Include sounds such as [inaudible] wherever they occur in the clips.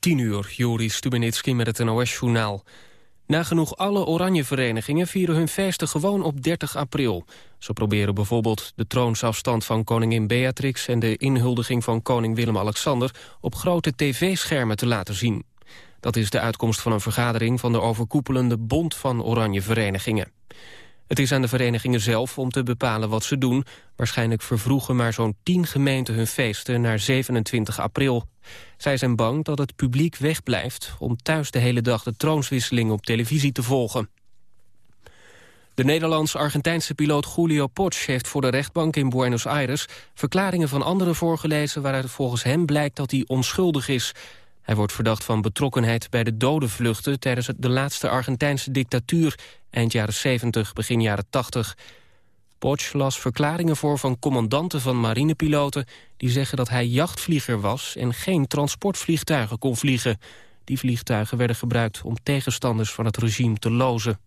10 uur, Joris Stubenitski met het NOS-journaal. Nagenoeg alle oranje verenigingen vieren hun feesten gewoon op 30 april. Ze proberen bijvoorbeeld de troonsafstand van koningin Beatrix... en de inhuldiging van koning Willem-Alexander op grote tv-schermen te laten zien. Dat is de uitkomst van een vergadering van de overkoepelende Bond van Oranje Verenigingen. Het is aan de verenigingen zelf om te bepalen wat ze doen. Waarschijnlijk vervroegen maar zo'n 10 gemeenten hun feesten naar 27 april. Zij zijn bang dat het publiek wegblijft om thuis de hele dag de troonswisseling op televisie te volgen. De Nederlands-Argentijnse piloot Julio Potsch heeft voor de rechtbank in Buenos Aires verklaringen van anderen voorgelezen waaruit volgens hem blijkt dat hij onschuldig is. Hij wordt verdacht van betrokkenheid bij de dodenvluchten tijdens de laatste Argentijnse dictatuur eind jaren 70, begin jaren 80. Potsch las verklaringen voor van commandanten van marinepiloten... die zeggen dat hij jachtvlieger was en geen transportvliegtuigen kon vliegen. Die vliegtuigen werden gebruikt om tegenstanders van het regime te lozen.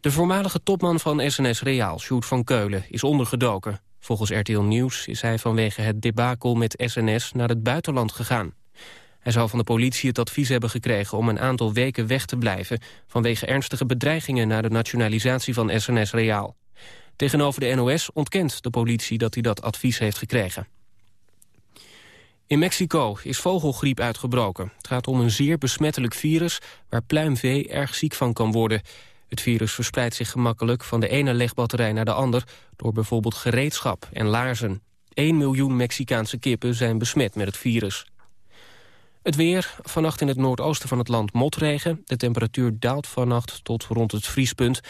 De voormalige topman van SNS Reaal, Sjoerd van Keulen, is ondergedoken. Volgens RTL Nieuws is hij vanwege het debakel met SNS naar het buitenland gegaan. Hij zou van de politie het advies hebben gekregen om een aantal weken weg te blijven... vanwege ernstige bedreigingen naar de nationalisatie van SNS Reaal. Tegenover de NOS ontkent de politie dat hij dat advies heeft gekregen. In Mexico is vogelgriep uitgebroken. Het gaat om een zeer besmettelijk virus waar pluimvee erg ziek van kan worden. Het virus verspreidt zich gemakkelijk van de ene legbatterij naar de ander... door bijvoorbeeld gereedschap en laarzen. 1 miljoen Mexicaanse kippen zijn besmet met het virus. Het weer, vannacht in het noordoosten van het land motregen. De temperatuur daalt vannacht tot rond het vriespunt.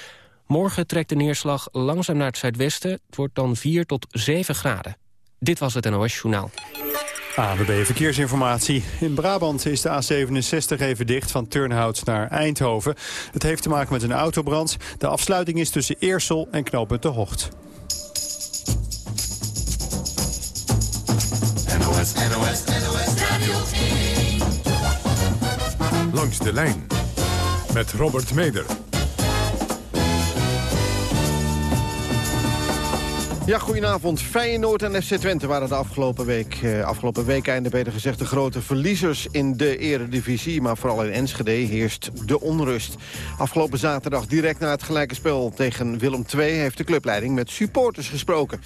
Morgen trekt de neerslag langzaam naar het zuidwesten. Het wordt dan 4 tot 7 graden. Dit was het NOS Journaal. AWB Verkeersinformatie. In Brabant is de A67 even dicht van Turnhout naar Eindhoven. Het heeft te maken met een autobrand. De afsluiting is tussen Eersel en knooppunt De Hocht. NOS, NOS, NOS Radio Langs de lijn met Robert Meder. Ja, goedenavond. Feyenoord en FC Twente waren de afgelopen week, eh, afgelopen weekende beter gezegd de grote verliezers in de eredivisie. Maar vooral in Enschede heerst de onrust. Afgelopen zaterdag direct na het gelijke spel tegen Willem II heeft de clubleiding met supporters gesproken.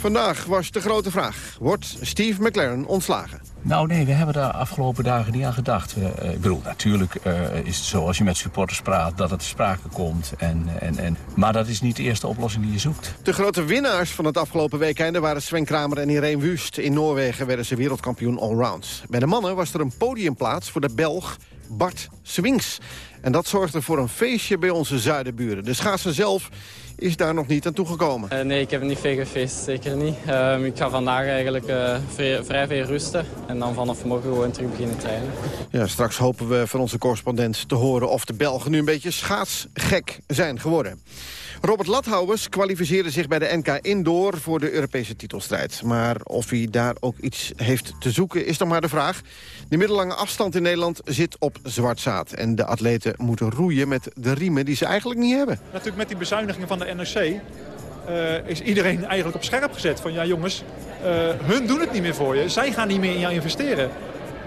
Vandaag was de grote vraag. Wordt Steve McLaren ontslagen? Nou nee, we hebben daar afgelopen dagen niet aan gedacht. Uh, ik bedoel, natuurlijk uh, is het zo als je met supporters praat dat het sprake komt. En, en, en, maar dat is niet de eerste oplossing die je zoekt. De grote winnaars van het afgelopen weekend waren Sven Kramer en Irene Wust. In Noorwegen werden ze wereldkampioen allround. Bij de mannen was er een podiumplaats voor de Belg Bart Swings. En dat zorgde voor een feestje bij onze zuidenburen. De schaatser zelf is daar nog niet aan toegekomen. Uh, nee, ik heb niet veel gefeest, zeker niet. Uh, ik ga vandaag eigenlijk uh, vrij, vrij, veel rusten. En dan vanaf morgen gewoon terug beginnen trainen. Ja, straks hopen we van onze correspondent te horen of de Belgen nu een beetje schaatsgek zijn geworden. Robert Lathouwers kwalificeerde zich bij de NK Indoor voor de Europese titelstrijd. Maar of hij daar ook iets heeft te zoeken is dan maar de vraag. De middellange afstand in Nederland zit op zwart zaad. En de atleten moeten roeien met de riemen die ze eigenlijk niet hebben. Natuurlijk met die bezuinigingen van de NOC... Uh, is iedereen eigenlijk op scherp gezet. Van ja jongens, uh, hun doen het niet meer voor je. Zij gaan niet meer in jou investeren.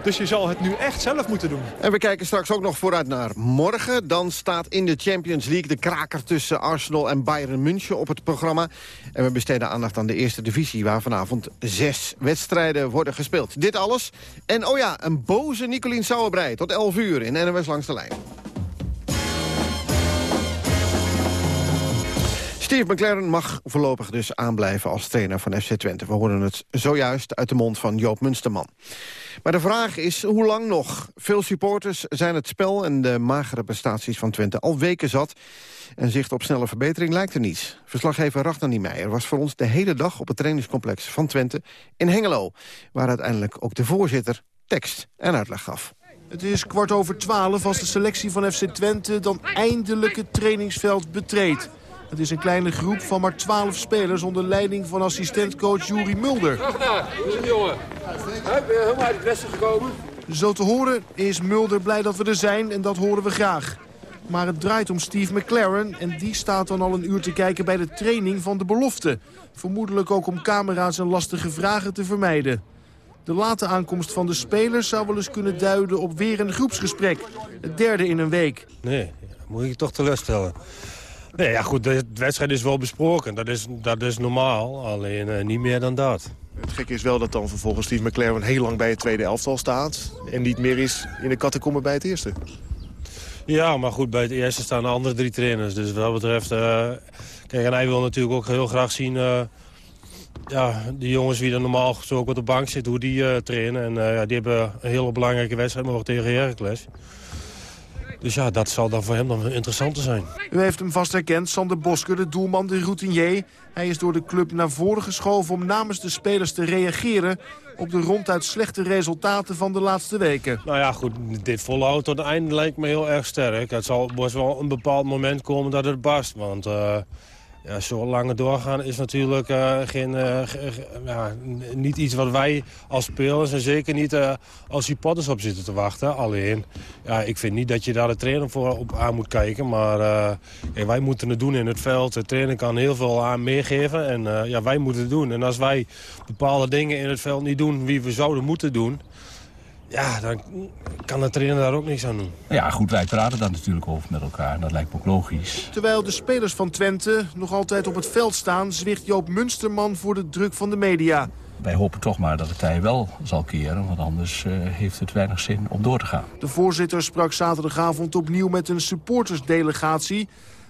Dus je zal het nu echt zelf moeten doen. En we kijken straks ook nog vooruit naar morgen. Dan staat in de Champions League de kraker tussen Arsenal en Bayern München op het programma. En we besteden aandacht aan de eerste divisie... waar vanavond zes wedstrijden worden gespeeld. Dit alles. En oh ja, een boze Nicolien Sauerbrei tot 11 uur in NWS Langs de Lijn. Steve McLaren mag voorlopig dus aanblijven als trainer van FC Twente. We horen het zojuist uit de mond van Joop Munsterman. Maar de vraag is, hoe lang nog? Veel supporters zijn het spel en de magere prestaties van Twente al weken zat. En zicht op snelle verbetering lijkt er niet. Verslaggever Ragnar Niemeyer was voor ons de hele dag op het trainingscomplex van Twente in Hengelo. Waar uiteindelijk ook de voorzitter tekst en uitleg gaf. Het is kwart over twaalf als de selectie van FC Twente dan eindelijk het trainingsveld betreedt. Het is een kleine groep van maar 12 spelers onder leiding van assistentcoach Juri Mulder. Graag gedaan, jongen. Ik ben helemaal uit het westen gekomen. Zo te horen is Mulder blij dat we er zijn en dat horen we graag. Maar het draait om Steve McLaren en die staat dan al een uur te kijken bij de training van de belofte. Vermoedelijk ook om camera's en lastige vragen te vermijden. De late aankomst van de spelers zou wel eens kunnen duiden op weer een groepsgesprek. Het derde in een week. Nee, moet ik toch teleurstellen. [laughs] Nee, ja goed, de wedstrijd is wel besproken. Dat is, dat is normaal, alleen uh, niet meer dan dat. Het gekke is wel dat dan vervolgens Steve McLaren heel lang bij het tweede elftal staat... en niet meer is in de catacombe bij het eerste. Ja, maar goed, bij het eerste staan de andere drie trainers. Dus wat dat betreft... Uh, kijk, en hij wil natuurlijk ook heel graag zien... Uh, ja, die jongens die er normaal gesproken op de bank zitten, hoe die trainen. En ja, die hebben een hele belangrijke wedstrijd morgen tegen Heracles. Dus ja, dat zal dan voor hem dan interessant zijn. U heeft hem vast herkend, Sander Bosker, de doelman, de routinier. Hij is door de club naar voren geschoven om namens de spelers te reageren... op de ronduit slechte resultaten van de laatste weken. Nou ja, goed, dit volhouden tot het einde lijkt me heel erg sterk. Het zal best wel een bepaald moment komen dat het barst, want... Uh, ja, zo langer doorgaan is natuurlijk uh, geen, uh, ja, niet iets wat wij als spelers... en zeker niet uh, als supporters op zitten te wachten. Alleen, ja, ik vind niet dat je daar de trainer voor op aan moet kijken. Maar wij moeten het doen in het veld. De trainer kan heel veel aan meegeven en ja, wij moeten het doen. En als wij bepaalde dingen in het veld niet doen wie we zouden moeten doen... Ja, dan kan de trainer daar ook niks aan doen. Ja, goed, wij praten daar natuurlijk over met elkaar. Dat lijkt me ook logisch. Terwijl de spelers van Twente nog altijd op het veld staan... zwicht Joop Munsterman voor de druk van de media. Wij hopen toch maar dat het tij wel zal keren... want anders uh, heeft het weinig zin om door te gaan. De voorzitter sprak zaterdagavond opnieuw met een supportersdelegatie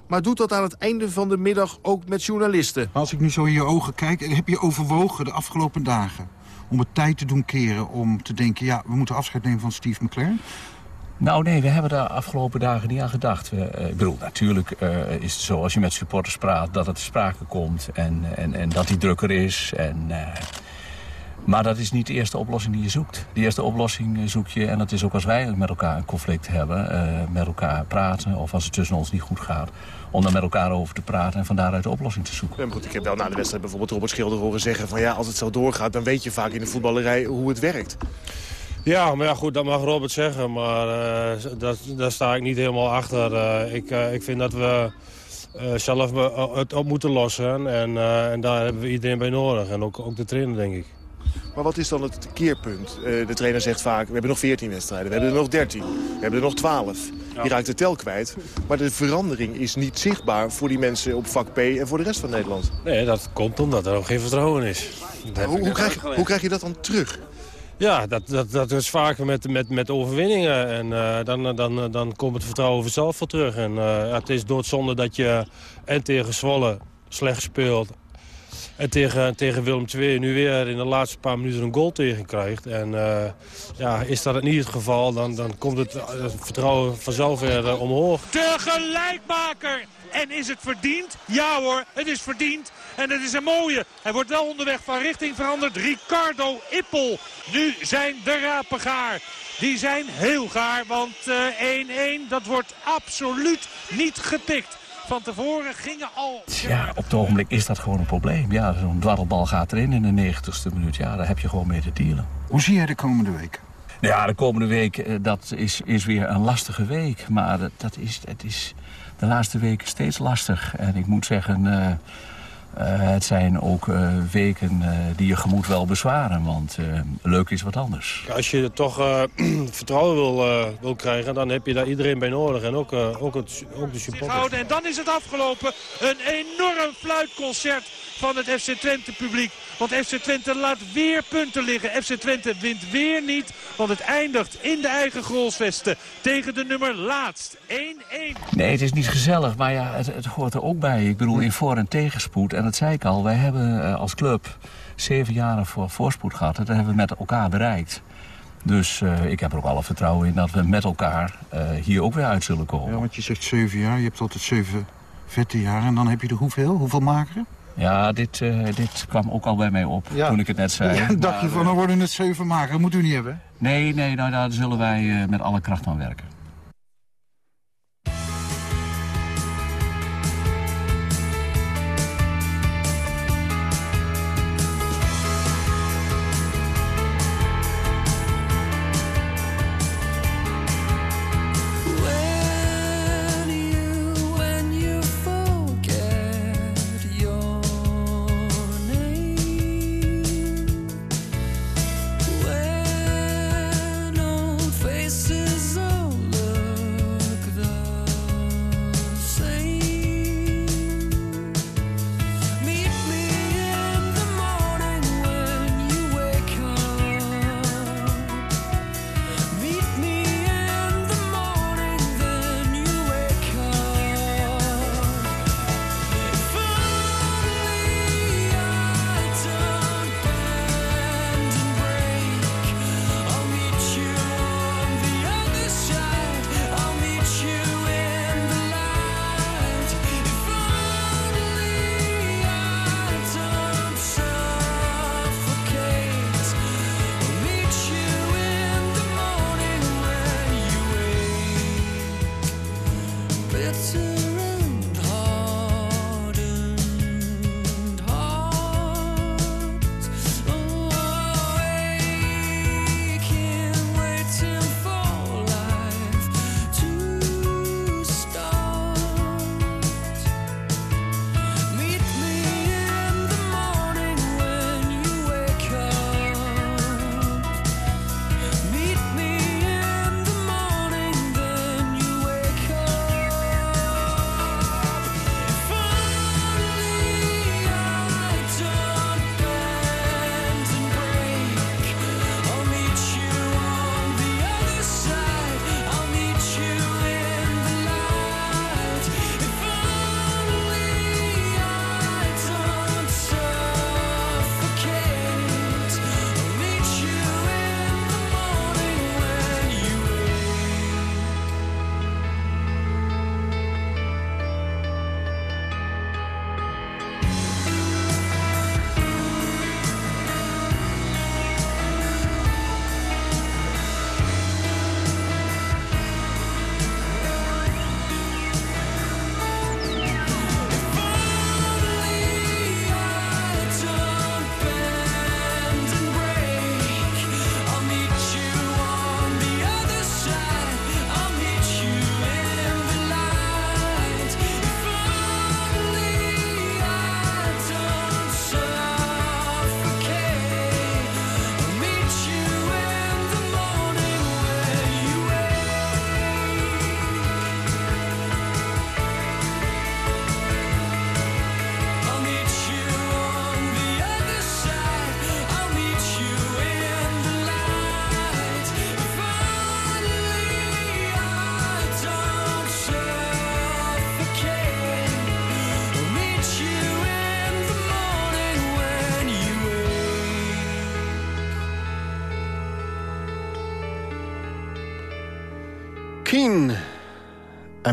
maar doet dat aan het einde van de middag ook met journalisten. Als ik nu zo in je ogen kijk, heb je overwogen de afgelopen dagen om het tijd te doen keren om te denken... ja, we moeten afscheid nemen van Steve McLaren? Nou nee, we hebben daar afgelopen dagen niet aan gedacht. We, uh, ik bedoel, natuurlijk uh, is het zo als je met supporters praat... dat het ter sprake komt en, en, en dat die drukker is. En, uh, maar dat is niet de eerste oplossing die je zoekt. De eerste oplossing zoek je, en dat is ook als wij met elkaar een conflict hebben... met elkaar praten of als het tussen ons niet goed gaat om daar met elkaar over te praten en van daaruit de oplossing te zoeken. Ja, goed, ik heb wel na de wedstrijd bijvoorbeeld Robert Schilder horen zeggen van ja, als het zo doorgaat, dan weet je vaak in de voetballerij hoe het werkt. Ja, maar ja, goed, dat mag Robert zeggen, maar uh, dat, daar sta ik niet helemaal achter. Uh, ik, uh, ik vind dat we zelf het op moeten lossen en, en daar hebben we iedereen bij nodig en ook, ook de trainer, denk ik. Maar wat is dan het keerpunt? Uh, de trainer zegt vaak, we hebben nog 14 wedstrijden, we hebben er nog 13, we hebben er nog 12. Ja. Je raakt de tel kwijt, maar de verandering is niet zichtbaar voor die mensen op vak P en voor de rest van Nederland. Nee, dat komt omdat er ook geen vertrouwen is. Hoe, hoe, krijg, hoe krijg je dat dan terug? Ja, dat, dat, dat is vaker met, met, met overwinningen. En uh, dan, dan, dan komt het vertrouwen vanzelf wel terug. En uh, het is doodzonde dat je en tegen Zwolle slecht speelt... En tegen, tegen Willem II nu weer in de laatste paar minuten een goal tegen krijgt. En uh, ja, is dat niet het geval, dan, dan komt het, het vertrouwen vanzelf weer uh, omhoog. De gelijkmaker! En is het verdiend? Ja hoor, het is verdiend. En het is een mooie. Hij wordt wel onderweg van richting veranderd. Ricardo Ippel. Nu zijn de rapen gaar. Die zijn heel gaar, want 1-1, uh, dat wordt absoluut niet getikt. Van tevoren gingen al... Ja, op het ogenblik is dat gewoon een probleem. Ja, zo'n dwarrelbal gaat erin in de 90ste minuut. Ja, daar heb je gewoon mee te dealen. Hoe zie jij de komende week? Ja, de komende week, dat is, is weer een lastige week. Maar dat, dat is, het is de laatste weken steeds lastig. En ik moet zeggen... Uh, uh, het zijn ook uh, weken uh, die je gemoed wel bezwaren, want leuk is wat anders. Als je toch [clears throat] vertrouwen wil, wil krijgen, dan heb je daar iedereen bij nodig. En ook, ook, het, ook de supporters. En dan is het afgelopen. Een enorm fluitconcert van het FC Twente publiek. Want FC Twente laat weer punten liggen. FC Twente wint weer niet, want het eindigt in de eigen goalsvesten tegen de nummer laatst. 1-1. Nee, het is niet gezellig, maar ja, het, het, hoort er ook bij. Ik bedoel, in voor- en tegenspoed. En dat zei ik al, wij hebben als club zeven jaren voor voorspoed gehad. Dat hebben we met elkaar bereikt. Dus uh, ik heb er ook alle vertrouwen in dat we met elkaar uh, hier ook weer uit zullen komen. Ja, want je zegt zeven jaar, je hebt altijd zeven vette jaren. En dan heb je er hoeveel? Hoeveel makeren? Ja, dit, uh, dit kwam ook al bij mij op ja. toen ik het net zei. Ja, dacht je van, dan worden het zeven makeren. Dat moet u niet hebben. Nee, nee, nou, daar zullen wij met alle kracht aan werken.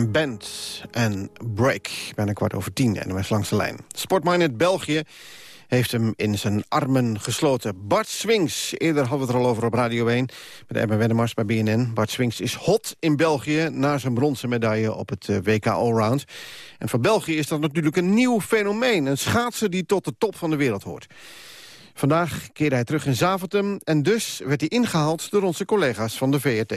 En Band en Break. Bijna kwart over tien en was langs de lijn. Sportminded België heeft hem in zijn armen gesloten. Bart Swings, eerder hadden we het er al over op Radio 1... met Emma Wennemars bij BNN. Bart Swings is hot in België... na zijn bronzen medaille op het eh, WK Allround. En voor België is dat natuurlijk een nieuw fenomeen. Een schaatser die tot de top van de wereld hoort. Vandaag keerde hij terug in Zaventem... en dus werd hij ingehaald door onze collega's van de VRT.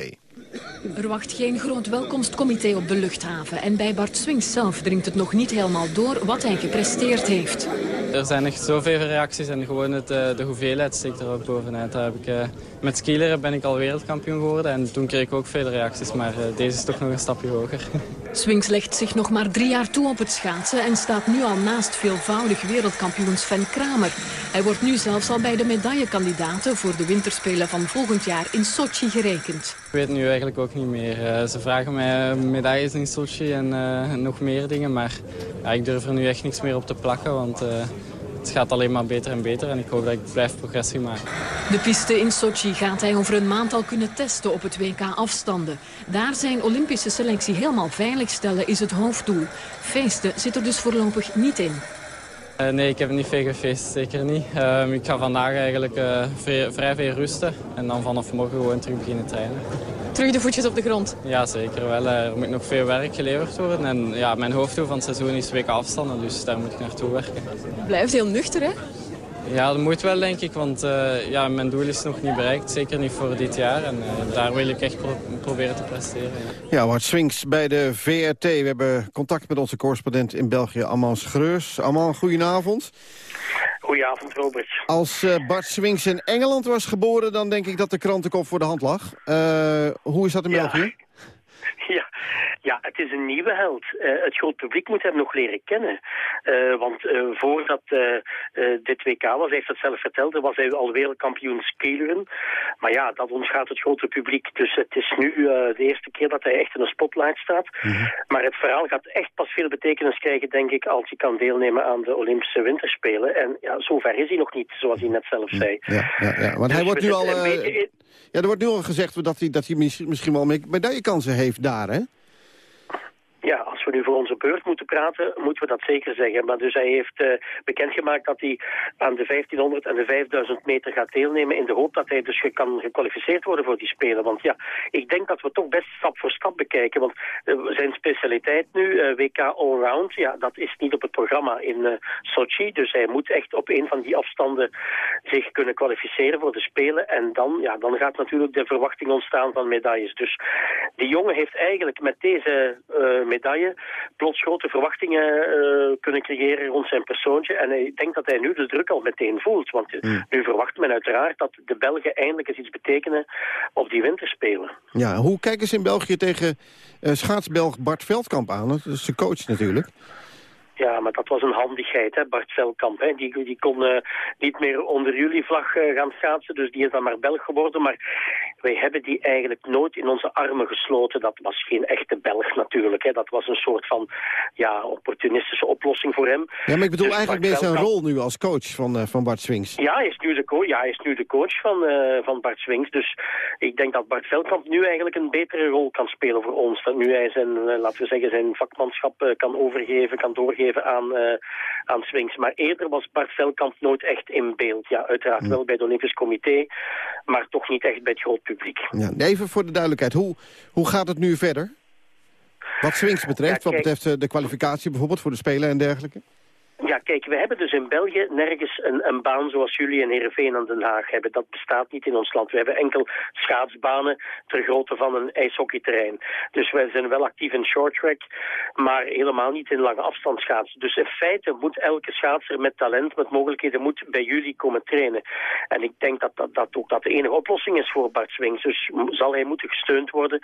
Er wacht geen groot welkomstcomité op de luchthaven. En bij Bart Swings zelf dringt het nog niet helemaal door wat hij gepresteerd heeft. Er zijn echt zoveel reacties en gewoon het, eh, de hoeveelheid steekt er ook bovenuit. Daar heb ik, uh, met skileren ben ik al wereldkampioen geworden en toen kreeg ik ook veel reacties. Maar uh, deze is toch nog een stapje hoger. [laughs] Swings legt zich nog maar drie jaar toe op het schaatsen... en staat nu al naast veelvoudig wereldkampioen Sven Kramer. Hij wordt nu zelfs al bij de medaillekandidaten... voor de winterspelen van volgend jaar in Sochi gerekend. Weet nu eigenlijk ook niet meer. ze vragen mij medailles in Sochi en nog meer dingen. Maar ja, ik durf er nu echt niks meer op te plakken, want het gaat alleen maar beter en beter en ik hoop dat ik blijf progressie maken. De piste in Sochi gaat hij over een maand al kunnen testen op het WK afstanden. Daar zijn Olympische selectie helemaal veilig stellen is het hoofddoel. Feesten zit er dus voorlopig niet in. Uh, nee, ik heb niet veel gefeest, zeker niet. Uh, ik ga vandaag eigenlijk uh, vrij, vrij, veel rusten en dan vanaf morgen gewoon terug beginnen trainen. Terug de voetjes op de grond? Ja, zeker wel. Er moet nog veel werk geleverd worden. En ja, mijn hoofddoel van het seizoen is weken afstanden, dus daar moet ik naartoe werken. Blijft heel nuchter, hè? Ja, dat moet wel, denk ik, want uh, ja, mijn doel is nog niet bereikt. Zeker niet voor dit jaar. En uh, daar wil ik echt pro proberen te presteren. Ja, ja Bart Swings bij de VRT. We hebben contact met onze correspondent in België, Amman Schreus. Amman, goedenavond. Goedenavond, Robert. Als uh, Bart Swings in Engeland was geboren, dan denk ik dat de krantenkop voor de hand lag. hoe is dat in België? [laughs] Ja, ja, het is een nieuwe held. Uh, het groot publiek moet hem nog leren kennen. Uh, want uh, voordat dit WK was, hij heeft het zelf verteld, was hij al wereldkampioen skileren. Maar ja, dat ontgaat het grote publiek. Dus het is nu de eerste keer dat hij echt in de spotlight staat. Mm -hmm. Maar het verhaal gaat echt pas veel betekenis krijgen, denk ik, als hij kan deelnemen aan de Olympische Winterspelen. En ja, zover is hij nog niet, zoals hij net zelf zei. Ja, ja, ja. want dus hij wordt nu al... Ja, er wordt nu al gezegd dat hij, dat hij misschien wel medaillekansen heeft daar, hè? Ja, als we nu voor onze beurt moeten praten, moeten we dat zeker zeggen. Maar dus hij heeft uh, bekendgemaakt dat hij aan de 1500 en de 5000 meter gaat deelnemen... in de hoop dat hij dus kan gekwalificeerd worden voor die Spelen. Want ja, ik denk dat we toch best stap voor stap bekijken. Want uh, zijn specialiteit nu, uh, WK Allround, ja, dat is niet op het programma in Sochi. Dus hij moet echt op een van die afstanden zich kunnen kwalificeren voor de Spelen. En dan, ja, dan gaat natuurlijk de verwachting ontstaan van medailles. Dus die jongen heeft eigenlijk met deze medaille plots grote verwachtingen uh, kunnen creëren rond zijn persoontje. En ik denk dat hij nu de druk al meteen voelt. Want mm. nu verwacht men uiteraard dat de Belgen eindelijk eens iets betekenen op die winterspelen. Ja, hoe kijken ze in België tegen uh, schaatsbelg Bart Veldkamp aan? Dat is zijn coach natuurlijk. Ja, maar dat was een handigheid, hè, Bart Velkamp. Hè. Die, die kon uh, niet meer onder jullie vlag uh, gaan schaatsen, dus die is dan maar Belg geworden. Maar wij hebben die eigenlijk nooit in onze armen gesloten. Dat was geen echte Belg natuurlijk. Hè. Dat was een soort van ja, opportunistische oplossing voor hem. Ja, maar ik bedoel dus eigenlijk meer zijn rol nu als coach van, uh, van Bart Swings. Ja, hij is nu de, co ja, hij is nu de coach van, van Bart Swings. Dus ik denk dat Bart Velkamp nu eigenlijk een betere rol kan spelen voor ons. Dat nu hij zijn, laten we zeggen, zijn vakmanschap kan overgeven, kan doorgeven aan, uh, aan swings. Maar eerder was Bart Velkamp nooit echt in beeld. Ja, uiteraard wel bij het Olympisch Comité, maar toch niet echt bij het groot publiek. Ja, even voor de duidelijkheid, hoe, hoe gaat het nu verder? Wat swings betreft, ja, kijk, wat betreft eh, de kwalificatie bijvoorbeeld voor de Spelen en dergelijke? Ja, kijk, we hebben dus in België nergens een, een baan zoals jullie in Heerenveen en Den Haag hebben. Dat bestaat niet in ons land. We hebben enkel schaatsbanen ter grootte van een ijshockeyterrein. Dus wij zijn wel actief in shorttrack, maar helemaal niet in lange afstand schaatsen. Dus in feite moet elke schaatser met talent, met mogelijkheden, moet bij jullie komen trainen. En ik denk dat dat, dat ook dat de enige oplossing is voor Bart Swings. Dus zal hij moeten gesteund worden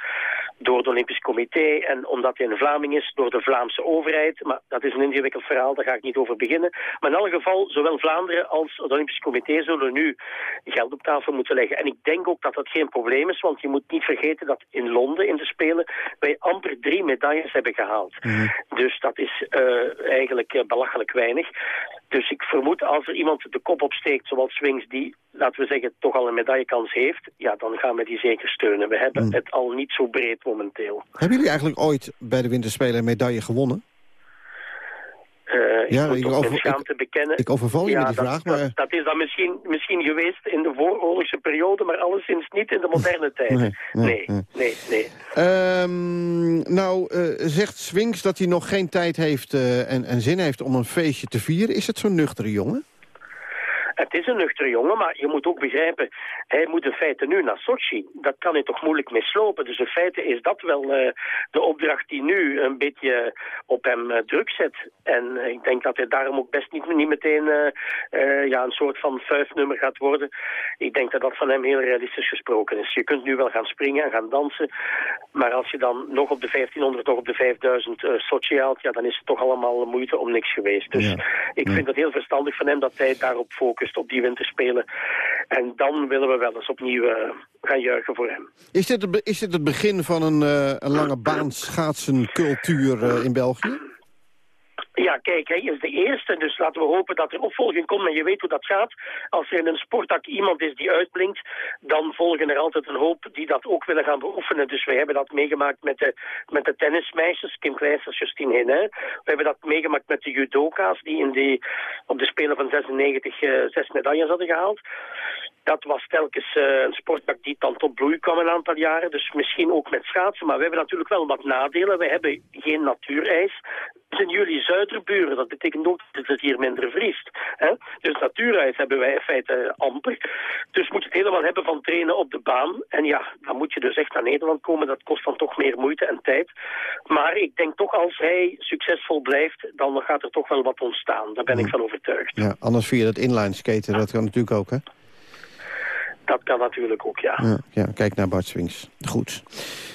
door het Olympisch Comité en omdat hij een Vlaming is, door de Vlaamse overheid. Maar dat is een ingewikkeld verhaal, daar ga ik niet over beginnen. Maar in elk geval, zowel Vlaanderen als het Olympisch Comité zullen nu geld op tafel moeten leggen. En ik denk ook dat dat geen probleem is, want je moet niet vergeten dat in Londen in de Spelen wij amper drie medailles hebben gehaald. Mm. Dus dat is uh, eigenlijk uh, belachelijk weinig. Dus ik vermoed als er iemand de kop opsteekt, zoals Swings, die, laten we zeggen, toch al een medaillekans heeft, ja, dan gaan we die zeker steunen. We hebben Hmm. het al niet zo breed momenteel. Hebben jullie eigenlijk ooit bij de Winterspelen een medaille gewonnen? Eh, Ja, ik over- bekennen. ik overval je ja, met die dat, vraag, dat- maar- Dat, is dan misschien, misschien geweest in de vooroorlogse periode, maar alleszins niet in de moderne [laughs] tijd. Nee, nee, nee, nee. nee. nee. Ehm, nou, eh, zegt Swings dat hij nog geen tijd heeft eh, en, en zin heeft om een feestje te vieren. Is het zo'n nuchtere jongen? Het is een nuchtere jongen, maar je moet ook begrijpen... hij moet in feite nu naar Sochi. Dat kan hij toch moeilijk mislopen. Dus in feite is dat wel eh, de opdracht die nu een beetje op hem eh, druk zet. En eh, ik denk dat hij daarom ook best niet, niet meteen ja, een soort van vuifnummer gaat worden. Ik denk dat dat van hem heel realistisch gesproken is. Je kunt nu wel gaan springen en gaan dansen... maar als je dan nog op de 1500, nog op de 5000 eh, Sochi haalt... ja, dan is het toch allemaal moeite om niks geweest. Dus ik vind het heel verstandig van hem dat hij daarop focust, op die winterspelen. En dan willen we wel eens opnieuw eh, gaan juichen voor hem. Is dit het, is dit het begin van een, eh, een lange baan schaatsencultuur eh, in België? Ja, kijk, hij is de eerste, dus laten we hopen dat er opvolging komt. En je weet hoe dat gaat. Als er in een sporttak iemand is die uitblinkt, dan volgen er altijd een hoop die dat ook willen gaan beoefenen. Dus wij hebben dat meegemaakt met de, met de tennismeisjes, Kim Kleisters, Justine Henin. We hebben dat meegemaakt met de judoka's, die in die, op de Spelen van 96 eh, zes medailles hadden gehaald. Dat was telkens eh, een sporttak die dan tot bloei kwam een aantal jaren. Dus misschien ook met schaatsen. Maar we hebben natuurlijk wel wat nadelen. We hebben geen natuurijs. Zijn jullie zuiderburen? Dat betekent ook dat het hier minder vriest. Hè? Dus natuurijs hebben wij in feite amper. Dus moet je het helemaal hebben van trainen op de baan. En ja, dan moet je dus echt naar Nederland komen. Dat kost dan toch meer moeite en tijd. Maar ik denk toch als hij succesvol blijft, dan gaat er toch wel wat ontstaan. Daar ben ik van overtuigd. Ja, anders via dat inline skaten, dat kan natuurlijk ook, hè? Dat kan natuurlijk ook, ja. Ja, ja kijk naar Bart Swings. Goed.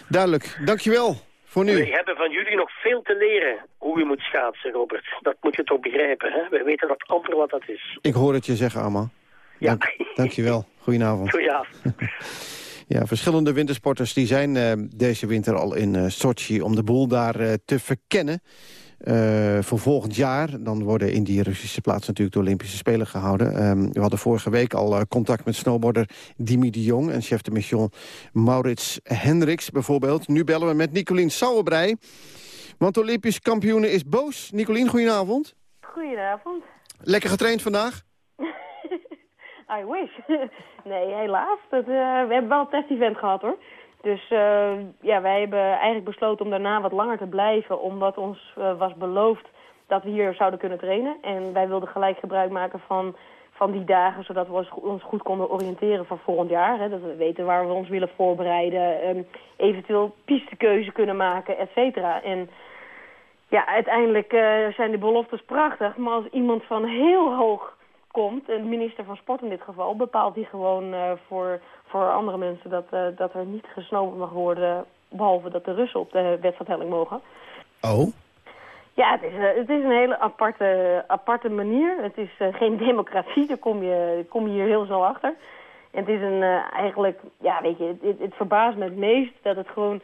Duidelijk. Dankjewel voor nu. We hebben van jullie nog veel te leren hoe je moet schaatsen, Robert. Dat moet je toch begrijpen, hè? We weten dat amper wat dat is. Ik hoor het je zeggen, allemaal. Ja. Dank, dankjewel. Goedenavond. Goedenavond. [laughs] Ja, verschillende wintersporters die zijn eh, deze winter al in eh, Sochi om de boel daar eh, te verkennen. Eh, voor volgend jaar, dan worden in die Russische plaats natuurlijk de Olympische Spelen gehouden. Ehm, we hadden vorige week al eh, contact met snowboarder Dimi de Jong... en chef de mission Maurits Hendricks bijvoorbeeld. Nu bellen we met Nicolien Sauerbrei, want Olympisch kampioene is boos. Nicolien, goedenavond. Goedenavond. Lekker getraind vandaag? [laughs] I wish. [laughs] nee, helaas. Dat, eh, we hebben wel een test-event gehad hoor. Dus eh, ja, wij hebben eigenlijk besloten om daarna wat langer te blijven. Omdat ons eh, was beloofd dat we hier zouden kunnen trainen. En wij wilden gelijk gebruik maken van, van die dagen. Zodat we ons, goed konden oriënteren voor volgend jaar. Hè. Dat we weten waar we ons willen voorbereiden. ehm, eventueel pistekeuze kunnen maken, et cetera. En ja, uiteindelijk eh, zijn de beloftes prachtig. Maar als iemand van heel hoog komt, de minister van Sport in dit geval, bepaalt hij gewoon voor, voor andere mensen dat, eh, dat er niet gesnoven mag worden, behalve dat de Russen op de wedstrijdhelling mogen. Oh? Ja, het is, eh, het is een hele aparte, aparte manier. Het is eh, geen [laughs] democratie, daar kom je, kom je hier heel snel achter. En het is een eigenlijk, ja weet je, het, het, het verbaast me het meest dat het gewoon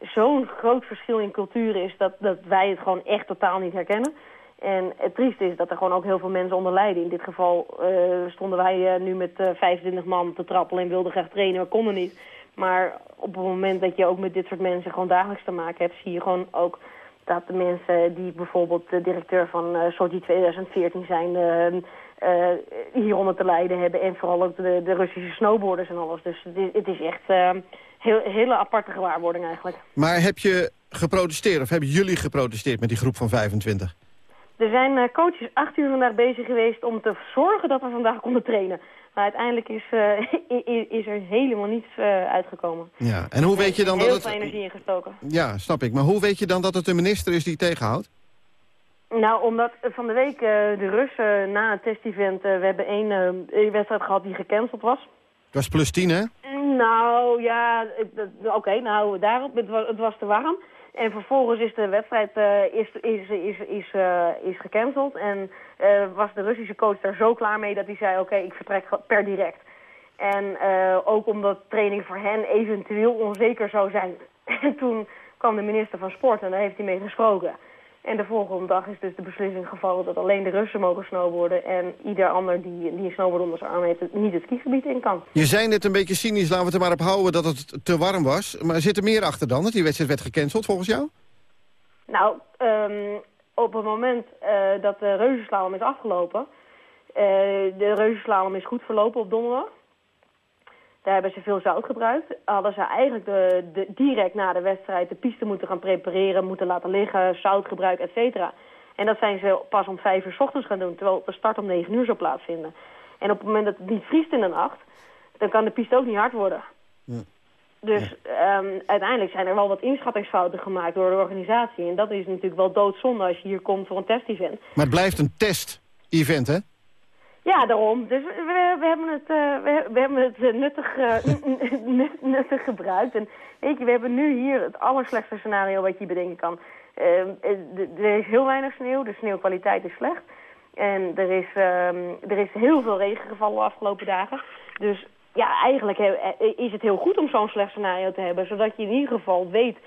zo'n groot verschil in culturen is dat, dat wij het gewoon echt totaal niet herkennen. En het trieste is dat er gewoon ook heel veel mensen onder lijden. In dit geval eh, stonden wij eh, nu met eh 25 man te trappelen en wilden graag trainen, maar konden niet. Maar op het moment dat je ook met dit soort mensen gewoon dagelijks te maken hebt, zie je gewoon ook dat de mensen die bijvoorbeeld de directeur van eh Sochi 2014 zijn, hieronder te lijden hebben. En vooral ook de, de Russische snowboarders en alles. Dus het is, echt eh heel, hele aparte gewaarwording eigenlijk. Maar heb je geprotesteerd, of hebben jullie geprotesteerd met die groep van 25? Er zijn eh, coaches acht uur vandaag bezig geweest om te zorgen dat we vandaag konden trainen. Maar uiteindelijk is, eh, [laughs] is er helemaal niets eh, uitgekomen. Ja, en hoe weet je dan heel dat veel het... energie ingestoken. Ja, snap ik. Maar hoe weet je dan dat het de minister is die tegenhoudt? Nou, omdat van de week de Russen na het testevent... we hebben één wedstrijd gehad die gecanceld was. Was plus 10, hè? Nou, ja, oké, nou, daarop, het was, het was te warm. En vervolgens is de wedstrijd eh, is, is, is, is, eh, is gecanceld. En eh, was de Russische coach daar zo klaar mee dat hij zei... oké, ik vertrek per direct. En ook omdat training voor hen eventueel onzeker zou zijn. [laughs] En toen kwam de minister van Sport en daar heeft hij mee gesproken. En de volgende dag is dus de beslissing gevallen dat alleen de Russen mogen snowboarden... en ieder ander die, die een snowboard onder zijn arm heeft niet het skigebied in kan. Je zei net een beetje cynisch, laten we het er maar op houden dat het te warm was. Maar zit er meer achter dan, dat die wedstrijd werd gecanceld volgens jou? Nou, ehm, op het moment eh, dat de reuzenslalom is afgelopen... eh, de reuzenslalom is goed verlopen op donderdag. Daar hebben ze veel zout gebruikt. Hadden ze eigenlijk de, de, direct na de wedstrijd de piste moeten gaan prepareren... moeten laten liggen, zoutgebruik, et cetera. En dat zijn ze pas om vijf uur 's ochtends gaan doen... terwijl de start om negen uur zou plaatsvinden. En op het moment dat het niet vriest in de nacht... dan kan de piste ook niet hard worden. Dus ehm, uiteindelijk zijn er wel wat inschattingsfouten gemaakt door de organisatie. En dat is natuurlijk wel doodzonde als je hier komt voor een test-event. Maar het blijft een test-event, hè? Ja, daarom. Dus we, we hebben het, we, we hebben het nuttig, [laughs] [laughs] nut- nuttig gebruikt. En weet je, we hebben nu hier het allerslechtste scenario wat je bedenken kan. Ehm, eh, er is heel weinig sneeuw, de sneeuwkwaliteit is slecht. En er is, ehm, er is heel veel regen gevallen de afgelopen dagen. Dus ja, eigenlijk eh, is het heel goed om zo'n slecht scenario te hebben. Zodat je in ieder geval weet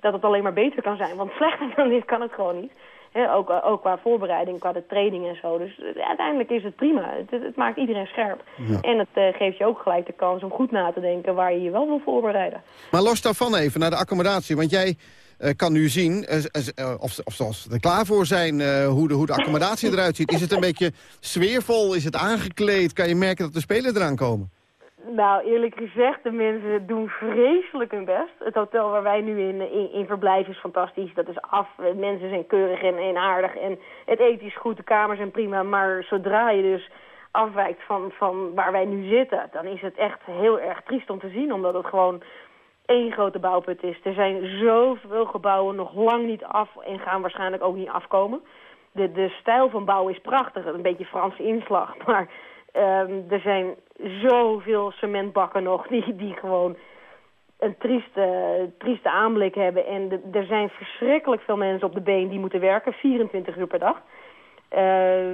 dat het alleen maar beter kan zijn. Want slechter [laughs] dan dit kan het gewoon niet. Ook, eh, ook qua voorbereiding, qua de training en zo. Dus eh, uiteindelijk is het prima. Het, het- maakt iedereen scherp. Ja. En het eh, geeft je ook gelijk de kans om goed na te denken waar je je wel wil voorbereiden. Maar los daarvan even naar de accommodatie. Want jij kan nu zien of, of ze als ze er klaar voor zijn hoe, de, hoe de accommodatie eruit ziet. Is het een beetje sfeervol? Is het aangekleed? Kan je merken dat de spelers eraan komen? Nou, eerlijk gezegd, de mensen doen vreselijk hun best. Het hotel waar wij nu in, in, verblijven is fantastisch. Dat is af. Mensen zijn keurig en, en aardig. En het eten is goed, de kamers zijn prima. Maar zodra je dus afwijkt van, van waar wij nu zitten... dan is het echt heel erg triest om te zien. Omdat het gewoon één grote bouwput is. Er zijn zoveel gebouwen nog lang niet af en gaan waarschijnlijk ook niet afkomen. De, de stijl van bouwen is prachtig, een beetje Franse inslag. [laughs] Maar ehm, er zijn zoveel cementbakken nog [laughs] die, die gewoon een trieste, trieste aanblik hebben. En de- er zijn verschrikkelijk veel mensen op de been die moeten werken, 24 uur per dag. Eh,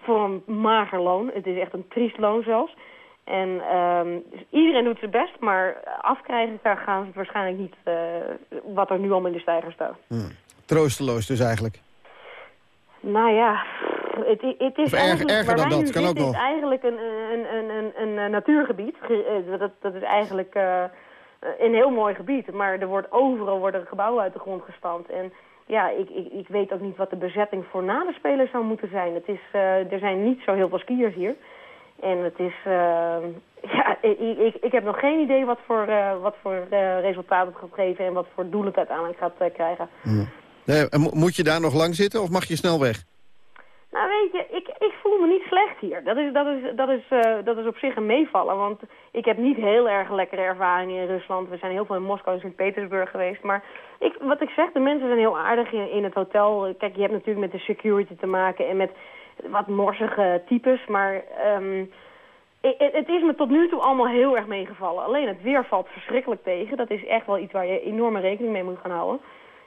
voor een mager loon. Het is echt een triest loon zelfs. En ehm, iedereen doet zijn best, maar afkrijgen daar gaan ze waarschijnlijk niet eh, wat er nu al in de stijger staat. Troosteloos dus eigenlijk. Nou ja, het, het is Of erg- eigenlijk, erger dan dat, kan ook is eigenlijk een, een, een, een, een, eh, natuurgebied. Ge- eh, Dat, dat is eigenlijk eh, een heel mooi gebied. Maar er wordt overal worden gebouwen uit de grond gestampt. En ja, ik, ik, ik weet ook niet wat de bezetting voor na de Spelen zou moeten zijn. Het is, eh, er zijn niet zo heel veel skiers hier. En het is, eh, [laughs] ja, ik, ik, ik heb nog geen idee wat voor, eh, wat voor eh, resultaat het gaat geven en wat voor doel het uiteindelijk gaat eh, krijgen. Nee, moet je daar nog lang zitten of mag je snel weg? Nou weet je, ik, ik voel me niet slecht hier. Dat is, dat, is, dat, is, eh, dat is op zich een meevallen, want ik heb niet heel erg lekkere ervaringen in Rusland. We zijn heel veel in Moskou en Sint-Petersburg geweest. Maar ik, wat ik zeg, de mensen zijn heel aardig in, in het hotel. Kijk, je hebt natuurlijk met de security te maken en met wat morsige types. Maar i- het is me tot nu toe allemaal heel erg meegevallen. Alleen het weer valt verschrikkelijk tegen. Dat is echt wel iets waar je enorme rekening mee moet gaan houden.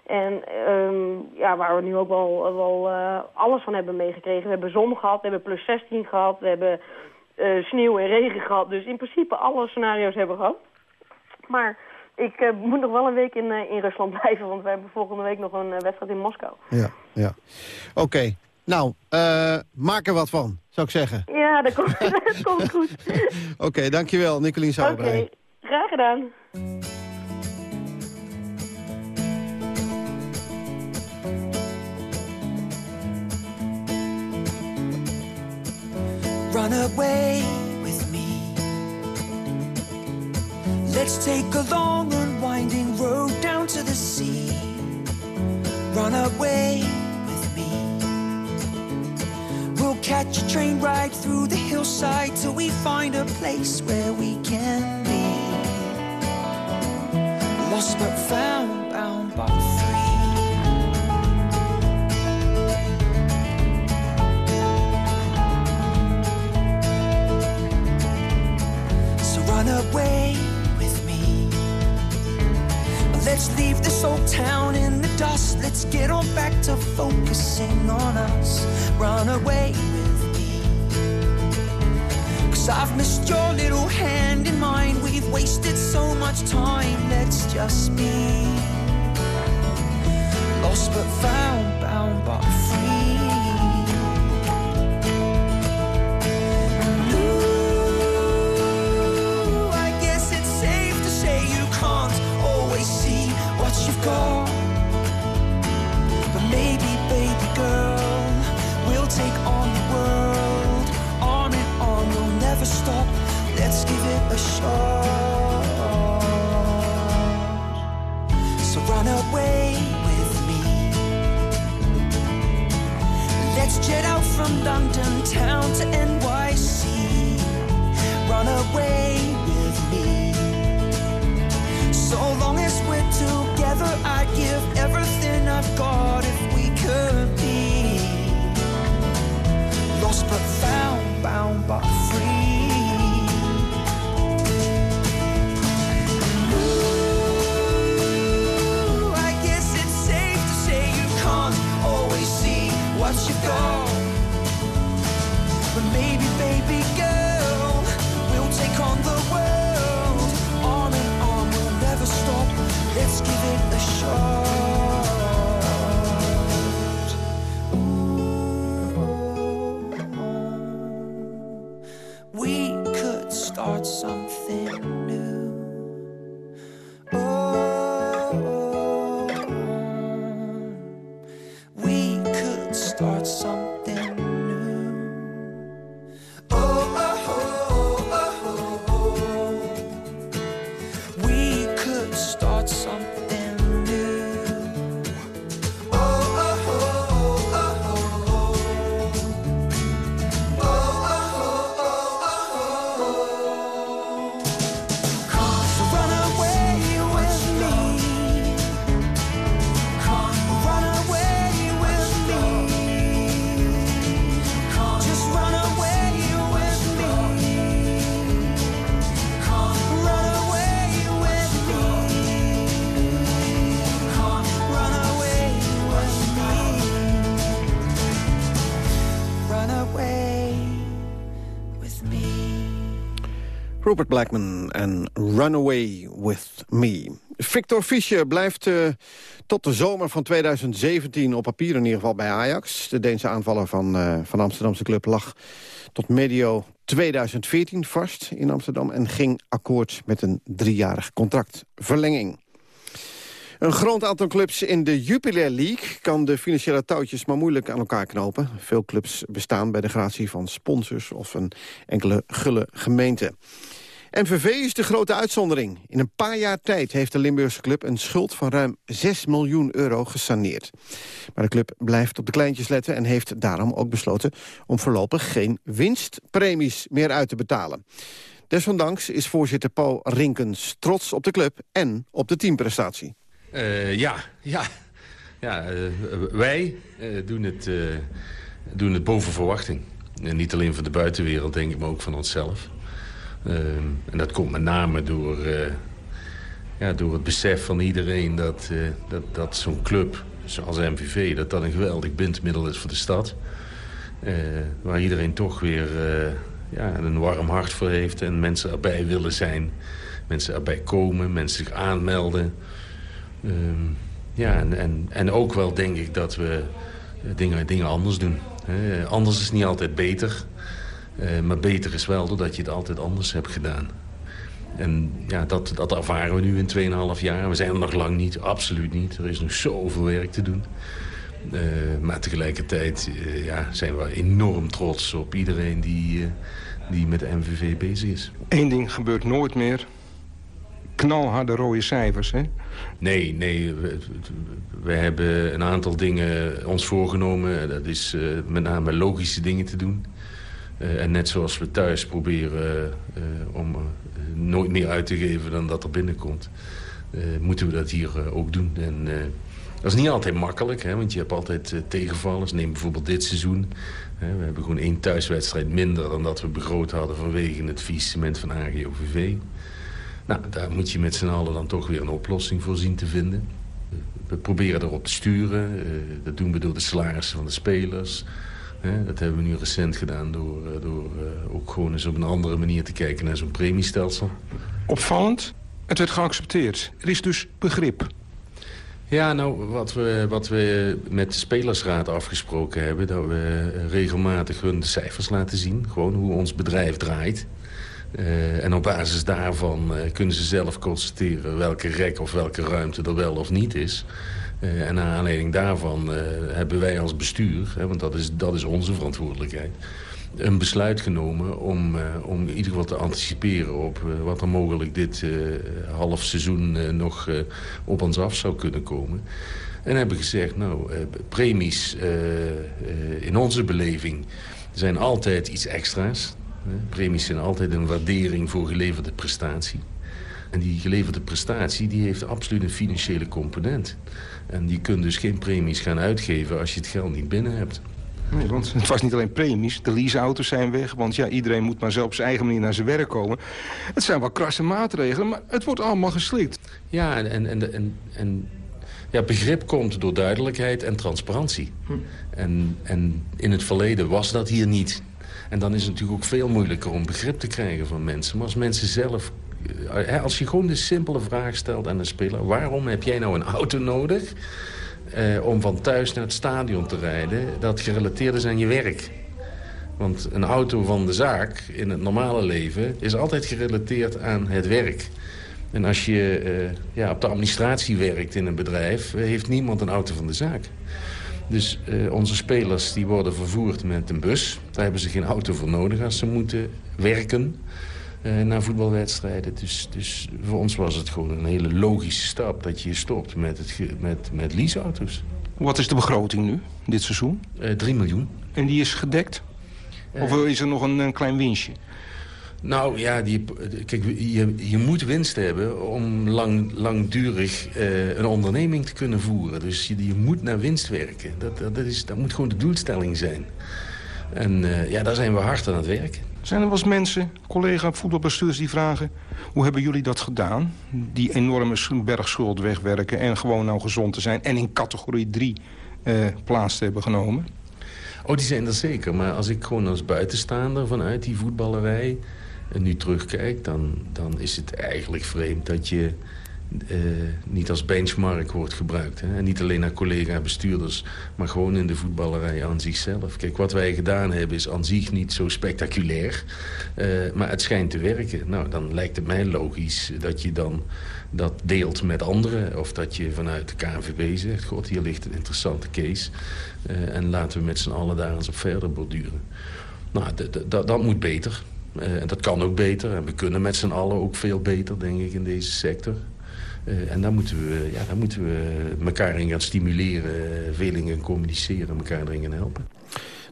En ehm, ja, waar we nu ook wel, wel eh, alles van hebben meegekregen. We hebben zon gehad, we hebben plus 16 gehad, we hebben eh, sneeuw en regen gehad. Dus in principe alle scenario's hebben we gehad. Maar ik eh, moet nog wel een week in, in Rusland [laughs] blijven, want we hebben volgende week nog een wedstrijd in Moskou. Ja, ja. Oké, nou, maak er wat van, zou ik zeggen. Ja, dat komt, [laughs] dat komt goed. Oké, dankjewel, Nicolien Oké, Sauerbrei. graag gedaan. Run away with me. Let's take a long, unwinding road down to the sea. Run away with me. We'll catch a train right through the hillside till we find a place where we can be. Lost but found, bound but away with me. Let's leave this old town in the dust. Let's get on back to focusing on us. Run away with me. Cause I've missed your little hand in mine. We've wasted so much time. Let's just be Lost but found, bound but free. But maybe, baby girl, we'll take on the world. On and on, we'll never stop. Let's give it a shot. So run away with me. Let's jet out from London town to NYC. Run away I'd give everything I've got if we could be lost but found, bound but free. Ooh, I guess it's safe to say you can't always see what you've got. Rupert Blackman en Runaway With Me. Victor Fischer blijft eh, tot de zomer van 2017 op papier in ieder geval bij Ajax. De Deense aanvaller van, eh, van de Amsterdamse club lag tot medio 2014 vast in Amsterdam... en ging akkoord met een driejarig contractverlenging. Een groot aantal clubs in de Jupiler League kan de financiële touwtjes maar moeilijk aan elkaar knopen. Veel clubs bestaan bij de gratie van sponsors of een enkele gulle gemeente. MVV is de grote uitzondering. In een paar jaar tijd heeft de Limburgse club een schuld van ruim 6 miljoen euro gesaneerd. Maar de club blijft op de kleintjes letten en heeft daarom ook besloten om voorlopig geen winstpremies meer uit te betalen. Desondanks is voorzitter Paul Rinkens trots op de club en op de teamprestatie. Eh, ja, ja. ja eh, wij eh, doen, het, doen het boven verwachting. En niet alleen van de buitenwereld, denk ik, maar ook van onszelf. Ehm, en dat komt met name door, eh, ja, door het besef van iedereen... dat, eh, dat, dat zo'n club zoals MVV dat dat een geweldig bindmiddel is voor de stad. Eh, waar iedereen toch weer ja, een warm hart voor heeft... en mensen erbij willen zijn. Mensen erbij komen, mensen zich aanmelden... Ehm, ja, en, en, en ook wel denk ik dat we dingen, dingen anders doen. Anders is niet altijd beter. Eh, maar beter is wel doordat je het altijd anders hebt gedaan. En ja, dat, dat ervaren we nu in 2,5 jaar. We zijn er nog lang niet, absoluut niet. Er is nog zoveel werk te doen. Eh, maar tegelijkertijd eh, ja, zijn we enorm trots op iedereen die, die met de MVV bezig is. Eén ding gebeurt nooit meer. Knalharde rode cijfers, hè? Nee, nee. We, we hebben een aantal dingen ons voorgenomen. Dat is met name logische dingen te doen. Eh, en net zoals we thuis proberen eh, om eh, nooit meer uit te geven dan dat er binnenkomt... moeten we dat hier ook doen. En dat is niet altijd makkelijk, hè, want je hebt altijd tegenvallers. Neem bijvoorbeeld dit seizoen. We hebben gewoon één thuiswedstrijd minder dan dat we begroot hadden... vanwege het faillissement van AGOVV. Nou, daar moet je met z'n allen dan toch weer een oplossing voor zien te vinden. We proberen erop te sturen. Dat doen we door de salarissen van de spelers. Dat hebben we nu recent gedaan door, eh, door eh, ook gewoon eens op een andere manier te kijken naar zo'n premiestelsel. Opvallend, het werd geaccepteerd. Er is dus begrip. Ja, nou, wat we, wat we met de spelersraad afgesproken hebben... dat we regelmatig hun de cijfers laten zien. Gewoon hoe ons bedrijf draait. Uh, en op basis daarvan uh, kunnen ze zelf constateren... welke rek of welke ruimte er wel of niet is. Uh, en naar aanleiding daarvan hebben wij als bestuur... Hè, want dat is, dat is onze verantwoordelijkheid een besluit genomen om, uh, om in ieder geval te anticiperen op wat er mogelijk dit half seizoen nog op ons af zou kunnen komen. En hebben gezegd, nou, premies in onze beleving zijn altijd iets extra's. premies zijn altijd een waardering voor geleverde prestatie. En die geleverde prestatie die heeft absoluut een financiële component. En die kunt dus geen premies gaan uitgeven als je het geld niet binnen hebt. Nee, want het was niet alleen premies. De leaseauto's zijn weg. Want ja, iedereen moet maar zelf op zijn eigen manier naar zijn werk komen. Het zijn wel krasse maatregelen, maar het wordt allemaal geslikt. Ja, en, en, en, en ja, begrip komt door duidelijkheid en transparantie. Hm. En, en in het verleden was dat hier niet. En dan is het natuurlijk ook veel moeilijker om begrip te krijgen van mensen. Maar als mensen zelf... Eh, als je gewoon de simpele vraag stelt aan een speler... waarom heb jij nou een auto nodig eh, om van thuis naar het stadion te rijden... dat gerelateerd is aan je werk. Want een auto van de zaak in het normale leven... is altijd gerelateerd aan het werk. En als je uh, ja, op de administratie werkt in een bedrijf... Eh, heeft niemand een auto van de zaak. Dus uh, onze spelers die worden vervoerd met een bus. Daar hebben ze geen auto voor nodig als ze moeten werken uh, naar voetbalwedstrijden. Dus, dus voor ons was het gewoon een hele logische stap dat je stopt met, het, met, met leaseauto's. Wat is de begroting nu, dit seizoen? Uh, eh, 3 miljoen. En die is gedekt? Of uh, is er nog een, een, klein winstje? Nou ja, die, kijk, je, je moet winst hebben om lang, langdurig uh, een onderneming te kunnen voeren. Dus je, je moet naar winst werken. Dat, dat, dat, is, dat moet gewoon de doelstelling zijn. En ja, daar zijn we hard aan het werken. Zijn er wel eens mensen, collega voetbalbestuurders, die vragen... hoe hebben jullie dat gedaan? Die enorme bergschuld wegwerken en gewoon nou gezond te zijn... en in categorie 3 eh, plaats te hebben genomen? Oh, die zijn er zeker. Maar als ik gewoon als buitenstaander vanuit die voetballerij... en nu terugkijk, dan, dan is het eigenlijk vreemd dat je uh, niet als benchmark wordt gebruikt. Hè? En niet alleen naar collega-bestuurders, maar gewoon in de voetballerij aan zichzelf. Kijk, wat wij gedaan hebben is aan zich niet zo spectaculair, uh, maar het schijnt te werken. Nou, dan lijkt het mij logisch dat je dan dat deelt met anderen. Of dat je vanuit de KNVB zegt, god, hier ligt een interessante case. Uh, en laten we met z'n allen daar eens op verder borduren. Nou, dat moet beter. en dat kan ook beter. En we kunnen met z'n allen ook veel beter, denk ik, in deze sector. Uh, en daar moeten, we, ja, daar moeten we elkaar in gaan stimuleren, veel gaan communiceren, elkaar erin gaan helpen.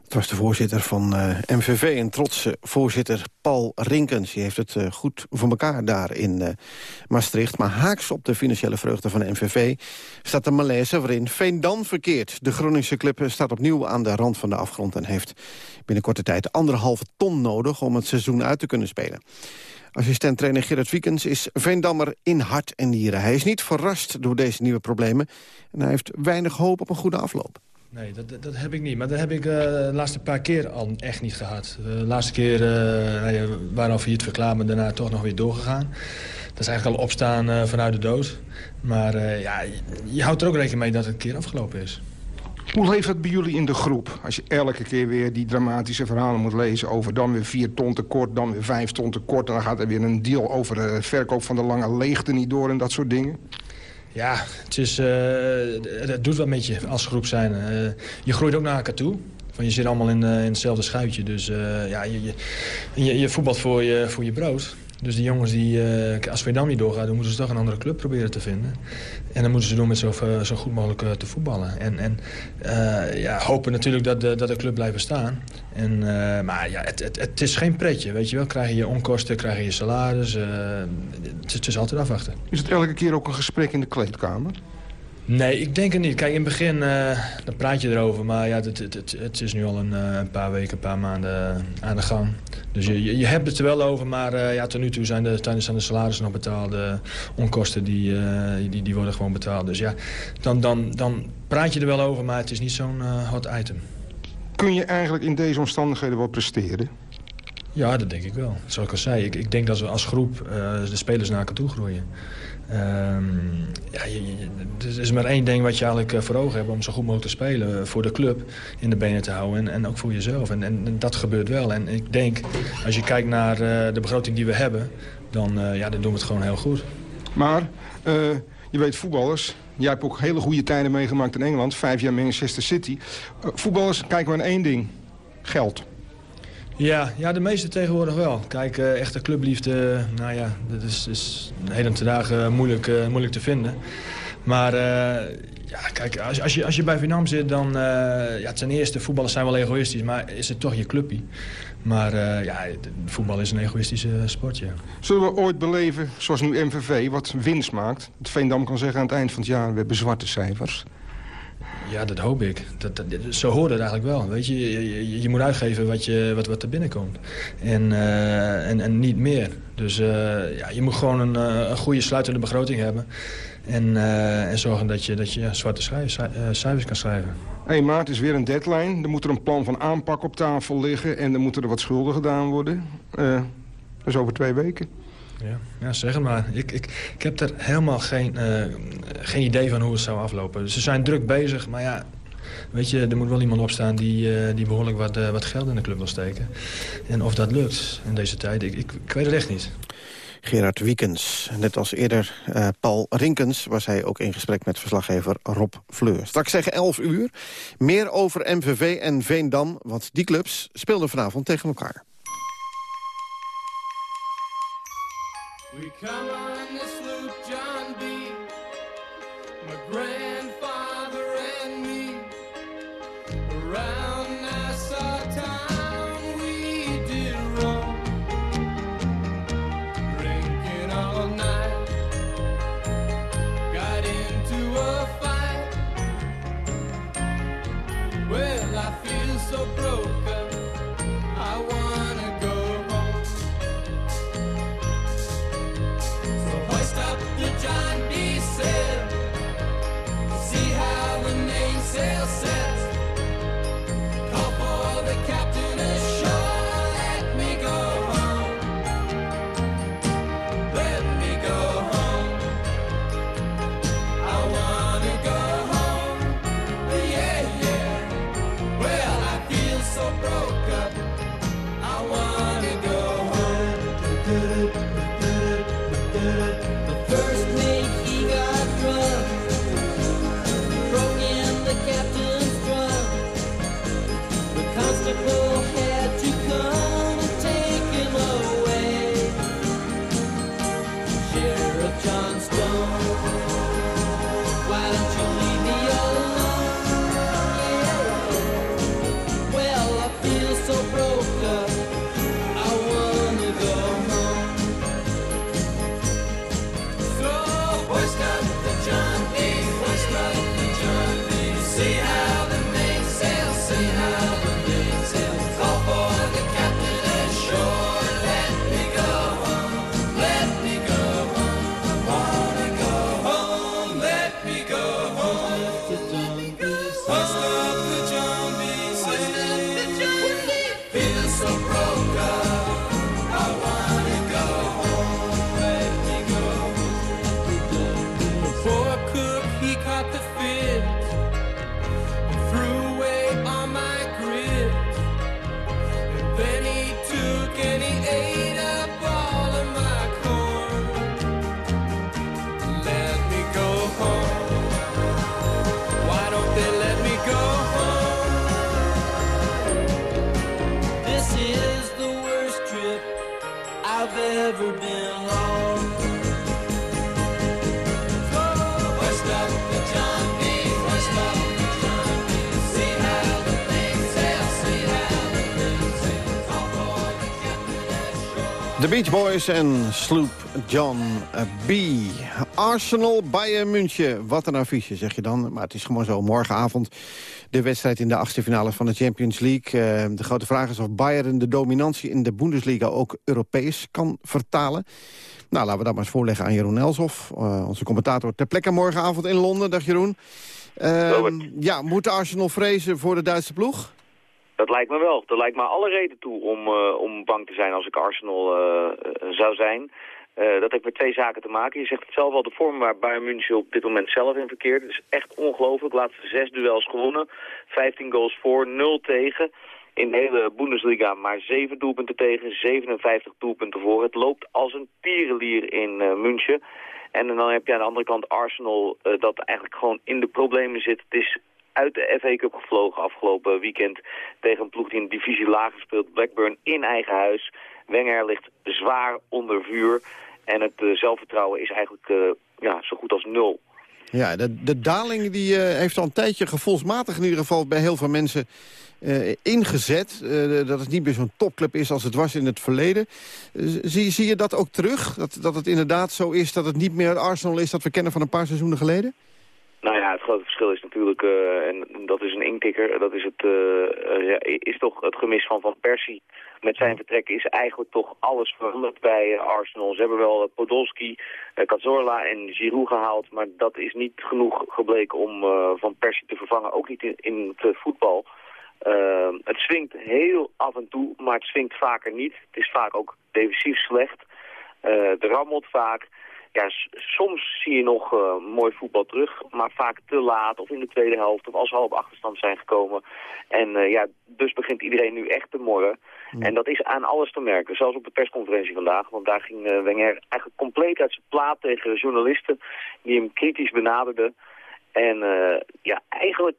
Het was de voorzitter van uh, eh, MVV en trotse voorzitter Paul Rinkens. Die heeft het uh, goed voor elkaar daar in Maastricht. Maar haaks op de financiële vreugde van de MVV staat een malaise waarin Veendam verkeert. De Groningse club staat opnieuw aan de rand van de afgrond... en heeft binnen korte tijd anderhalve ton nodig om het seizoen uit te kunnen spelen. Assistent-trainer Gerard Wiekens is Veendammer in hart en nieren. Hij is niet verrast door deze nieuwe problemen... en hij heeft weinig hoop op een goede afloop. Nee, dat, dat heb ik niet. Maar dat heb ik uh, de laatste paar keer al echt niet gehad. Eh, de laatste keer uh, nou waren al failliet verklaard, maar daarna toch nog weer doorgegaan. Dat is eigenlijk al opstaan vanuit de dood. Maar ja, je, je houdt er ook rekening mee dat het een keer afgelopen is. Hoe leeft het bij jullie in de groep? Als je elke keer weer die dramatische verhalen moet lezen... over dan weer vier ton tekort, dan weer vijf ton tekort... en dan gaat er weer een deal over de verkoop van de lange leegte niet door... en dat soort dingen? Ja, het, is, het doet wat met je als groep zijn. Uh, je groeit ook naar elkaar toe. Van je zit allemaal in, uh, in hetzelfde schuitje. Dus ja, je, je, je, voetbalt voor je, voor je brood. Dus die jongens, die, als Veendam niet doorgaat, dan moeten ze toch een andere club proberen te vinden. En dan moeten ze doen met zo, zo goed mogelijk uh, te voetballen. En, en ja, hopen natuurlijk dat de, dat de club blijft bestaan. En, maar ja, het, het, het, is geen pretje, weet je wel. Krijg je je onkosten, krijg je je salaris. Het, het, is altijd afwachten. Is het elke keer ook een gesprek in de kleedkamer? Nee, ik denk het niet. Kijk, in het begin uh, dan praat je erover. Maar ja, het, het, het, het is nu al een, uh, een, paar weken, een paar maanden aan de gang. Dus je, je, hebt het er wel over. Maar ja, tot nu toe zijn de, zijn de salarissen nog betaald. De onkosten die, die, die worden gewoon betaald. Dus ja, dan, dan, dan praat je er wel over. Maar het is niet zo'n hot item. Kun je eigenlijk in deze omstandigheden wel presteren? Ja, dat denk ik wel. Zoals ik al zei, ik, ik denk dat we als groep uh, de spelers naar elkaar toe groeien. Um, ja, er is maar één ding wat je eigenlijk eh, voor ogen hebt om zo goed mogelijk te spelen. Voor de club in de benen te houden en, en ook voor jezelf. En, en, dat gebeurt wel. En ik denk, als je kijkt naar de begroting die we hebben, dan, ja, dan doen we het gewoon heel goed. Maar, je weet voetballers, Jij hebt ook hele goede tijden meegemaakt in Engeland. Vijf jaar Manchester City. Voetballers kijken we naar één ding. Geld. Ja, ja, de meeste tegenwoordig wel. Kijk, uh, echte clubliefde, nou ja, dat is, is heden te dagen moeilijk, uh, moeilijk te vinden. Maar ja, kijk, als, als, je, als je bij Vietnam zit, dan... ja, ten eerste, voetballers zijn wel egoïstisch, maar is het toch je clubje. Maar ja, voetbal is een egoïstische sport, ja. Zullen we ooit beleven, zoals nu MVV, wat winst maakt? Dat Veendam kan zeggen aan het eind van het jaar, we hebben zwarte cijfers. Ja, dat hoop ik. Dat, dat, zo hoort het eigenlijk wel. Weet je, je, je, moet uitgeven wat, je, wat, wat er binnenkomt. En, uh, en, en niet meer. Dus uh, ja, je moet gewoon een, een goede sluitende begroting hebben. En, en zorgen dat je, dat je zwarte cijfers kan schrijven. 1 maart is weer een deadline. Er moet er een plan van aanpak op tafel liggen. En er moeten er wat schulden gedaan worden. Dat is over twee weken. Ja, ja zeg het maar. Ik, ik, ik heb er helemaal geen, uh, geen idee van hoe het zou aflopen. Ze zijn druk bezig, maar ja... Weet je, er moet wel iemand opstaan die, uh, die behoorlijk wat, uh, wat geld in de club wil steken. En of dat lukt in deze tijd, ik, ik, weet het echt niet. Gerard Wiekens. Net als eerder Paul Rinkens was hij ook in gesprek met verslaggever Rob Fleur. Straks zeggen 11 uur meer over MVV en Veendam, want die clubs speelden vanavond tegen elkaar. We come Beach Boys en Sloop John B. Arsenal Bayern München. Wat een affiche, zeg je dan. Maar het is gewoon zo. Morgenavond de wedstrijd in de achtste finale van de Champions League. Uh, de grote vraag is of Bayern de dominantie in de Bundesliga ook Europees kan vertalen. Nou, laten we dat maar eens voorleggen aan Jeroen Elshoff. Uh, onze commentator ter plekke morgenavond in Londen. Dag Jeroen. Uh, ja, moet Arsenal vrezen voor de Duitse ploeg? Dat lijkt me wel. Dat lijkt me alle reden toe om, uh, om bang te zijn als ik Arsenal uh, zou zijn. Uh, dat heeft met twee zaken te maken. Je zegt het zelf al, de vorm waar Bayern München op dit moment zelf in verkeert. Het is echt ongelooflijk. Laatste zes duels gewonnen. 15 goals voor, 0 tegen. In de hele Bundesliga maar 7 doelpunten tegen, 57 doelpunten voor. Het loopt als een tierenlier in München. En dan heb je aan de andere kant Arsenal dat eigenlijk gewoon in de problemen zit. Het is uit de FA Cup gevlogen afgelopen weekend tegen een ploeg die in de divisie lager speelt. Blackburn in eigen huis. Wenger ligt zwaar onder vuur. En het uh, zelfvertrouwen is eigenlijk uh, ja, zo goed als nul. Ja, de, de daling die, uh, heeft al een tijdje gevoelsmatig in ieder geval bij heel veel mensen ingezet. dat het niet meer zo'n topclub is als het was in het verleden. zie, zie je dat ook terug? Dat, dat het inderdaad zo is dat het niet meer het Arsenal is dat we kennen van een paar seizoenen geleden? Nou ja, het grote verschil is natuurlijk, uh, en dat is een inktikker, dat is, het, uh, ja, is toch het gemis van Van Persie. Met zijn vertrek is eigenlijk toch alles veranderd bij Arsenal. Ze hebben wel Podolski, Cazorla en Giroud gehaald, maar dat is niet genoeg gebleken om Van Persie te vervangen. Ook niet in, in het voetbal. het swingt heel af en toe, maar het swingt vaker niet. Het is vaak ook defensief slecht. er rammelt vaak ja, soms zie je nog uh, mooi voetbal terug, maar vaak te laat of in de tweede helft of als we al op achterstand zijn gekomen. En uh, ja, dus begint iedereen nu echt te morren. Mm. En dat is aan alles te merken, zelfs op de persconferentie vandaag. Want daar ging uh, Wenger eigenlijk compleet uit zijn plaat tegen journalisten die hem kritisch benaderden. En ja, eigenlijk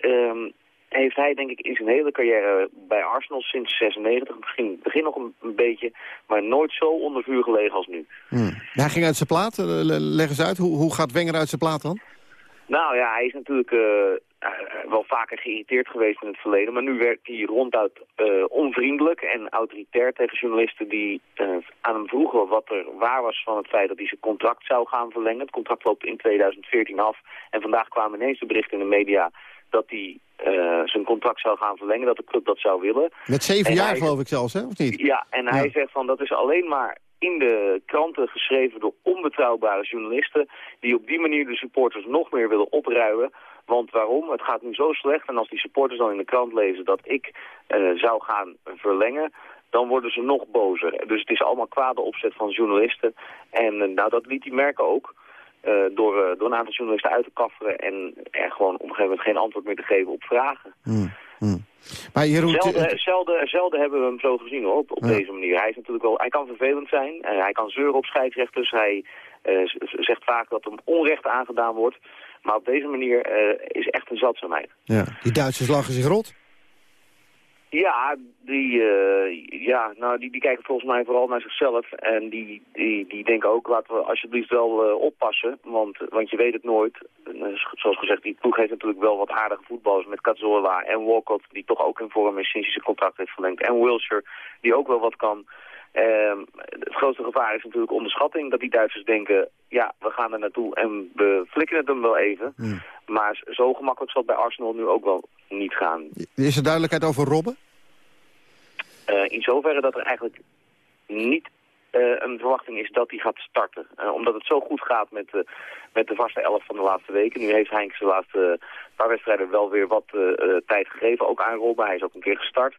um, heeft hij denk ik in zijn hele carrière bij Arsenal sinds 96, misschien begin nog een, een beetje, maar nooit zo onder vuur gelegen als nu. Hmm. Hij ging uit zijn plaat, leg eens uit, hoe, hoe gaat Wenger uit zijn plaat dan? Nou ja, hij is natuurlijk uh, wel vaker geïrriteerd geweest in het verleden, maar nu werkt hij ronduit uh, onvriendelijk en autoritair tegen journalisten die aan hem vroegen wat er waar was van het feit dat hij zijn contract zou gaan verlengen. Het contract loopt in 2014 af en vandaag kwamen ineens de berichten in de media dat hij zijn contract zou gaan verlengen, dat de club dat zou willen. Met zeven en jaar hij, geloof ik zelfs, hè? Of niet? Ja, en ja. hij zegt van dat is alleen maar in de kranten geschreven door onbetrouwbare journalisten... die op die manier de supporters nog meer willen opruimen. Want waarom? Het gaat nu zo slecht en als die supporters dan in de krant lezen dat ik uh, zou gaan verlengen dan worden ze nog bozer. Dus het is allemaal kwade opzet van journalisten. En uh, nou, dat liet hij merken ook. Uh, door, uh, door een aantal journalisten uit te kafferen en er gewoon op een gegeven moment geen antwoord meer te geven op vragen. Hmm, hmm. Maar Jeroen... zelden, zelden, zelden hebben we hem zo gezien hoor, op, op ja. deze manier. Hij, is natuurlijk wel, hij kan vervelend zijn, uh, hij kan zeuren op scheidsrechters, hij zegt vaak dat hem onrecht aangedaan wordt. Maar op deze manier is echt een zatzaamheid. Ja. Die Duitsers lachen zich rot? Ja, die, uh, ja nou, die, die kijken volgens mij vooral naar zichzelf. En die, die, die denken ook, laten we alsjeblieft wel uh, oppassen. Want, want je weet het nooit. Uh, zoals gezegd, die ploeg heeft natuurlijk wel wat aardige voetballers met Cazorla en Walcott... die toch ook in vorm is sinds hij zijn contract heeft verlengd. En Wilshire, die ook wel wat kan. Het grootste gevaar is natuurlijk onderschatting. Dat die Duitsers denken, ja, we gaan er naartoe en we flikken het hem wel even. Maar zo gemakkelijk zal het bij Arsenal nu ook wel niet gaan. Is er duidelijkheid over Robben? Uh, in zoverre dat er eigenlijk niet uh, een verwachting is dat hij gaat starten. Uh, omdat het zo goed gaat met, uh, met de vaste elf van de laatste weken. Nu heeft Heinz de laatste paar wedstrijden wel weer wat tijd gegeven. Ook aan Robben. Hij is ook een keer gestart.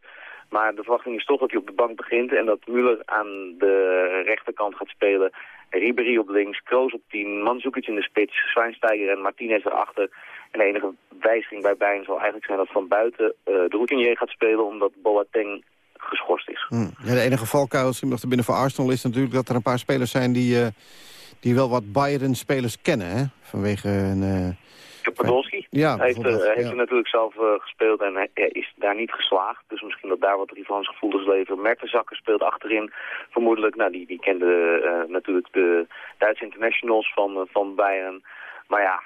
Maar de verwachting is toch dat hij op de bank begint en dat Müller aan de rechterkant gaat spelen. Ribéry op links, Kroos op 10, Mandzukic in de spits, Schweinsteiger en Martinez erachter. En de enige wijziging bij Bayern zal eigenlijk zijn dat van buiten de routinier gaat spelen omdat Boateng geschorst is. Hmm. Ja, de enige valkuil nog te binnen voor Arsenal is natuurlijk dat er een paar spelers zijn die, uh, die wel wat Bayern-spelers kennen, hè? Vanwege een... Uh, Podolski ja, heeft, uh, heeft ja. er natuurlijk zelf gespeeld en hij is daar niet geslaagd. Dus misschien dat daar wat revanchegevoelens leven. Mertenzakker speelt achterin vermoedelijk. Nou, die, die kende natuurlijk de Duitse internationals van, van Bayern. Maar ja,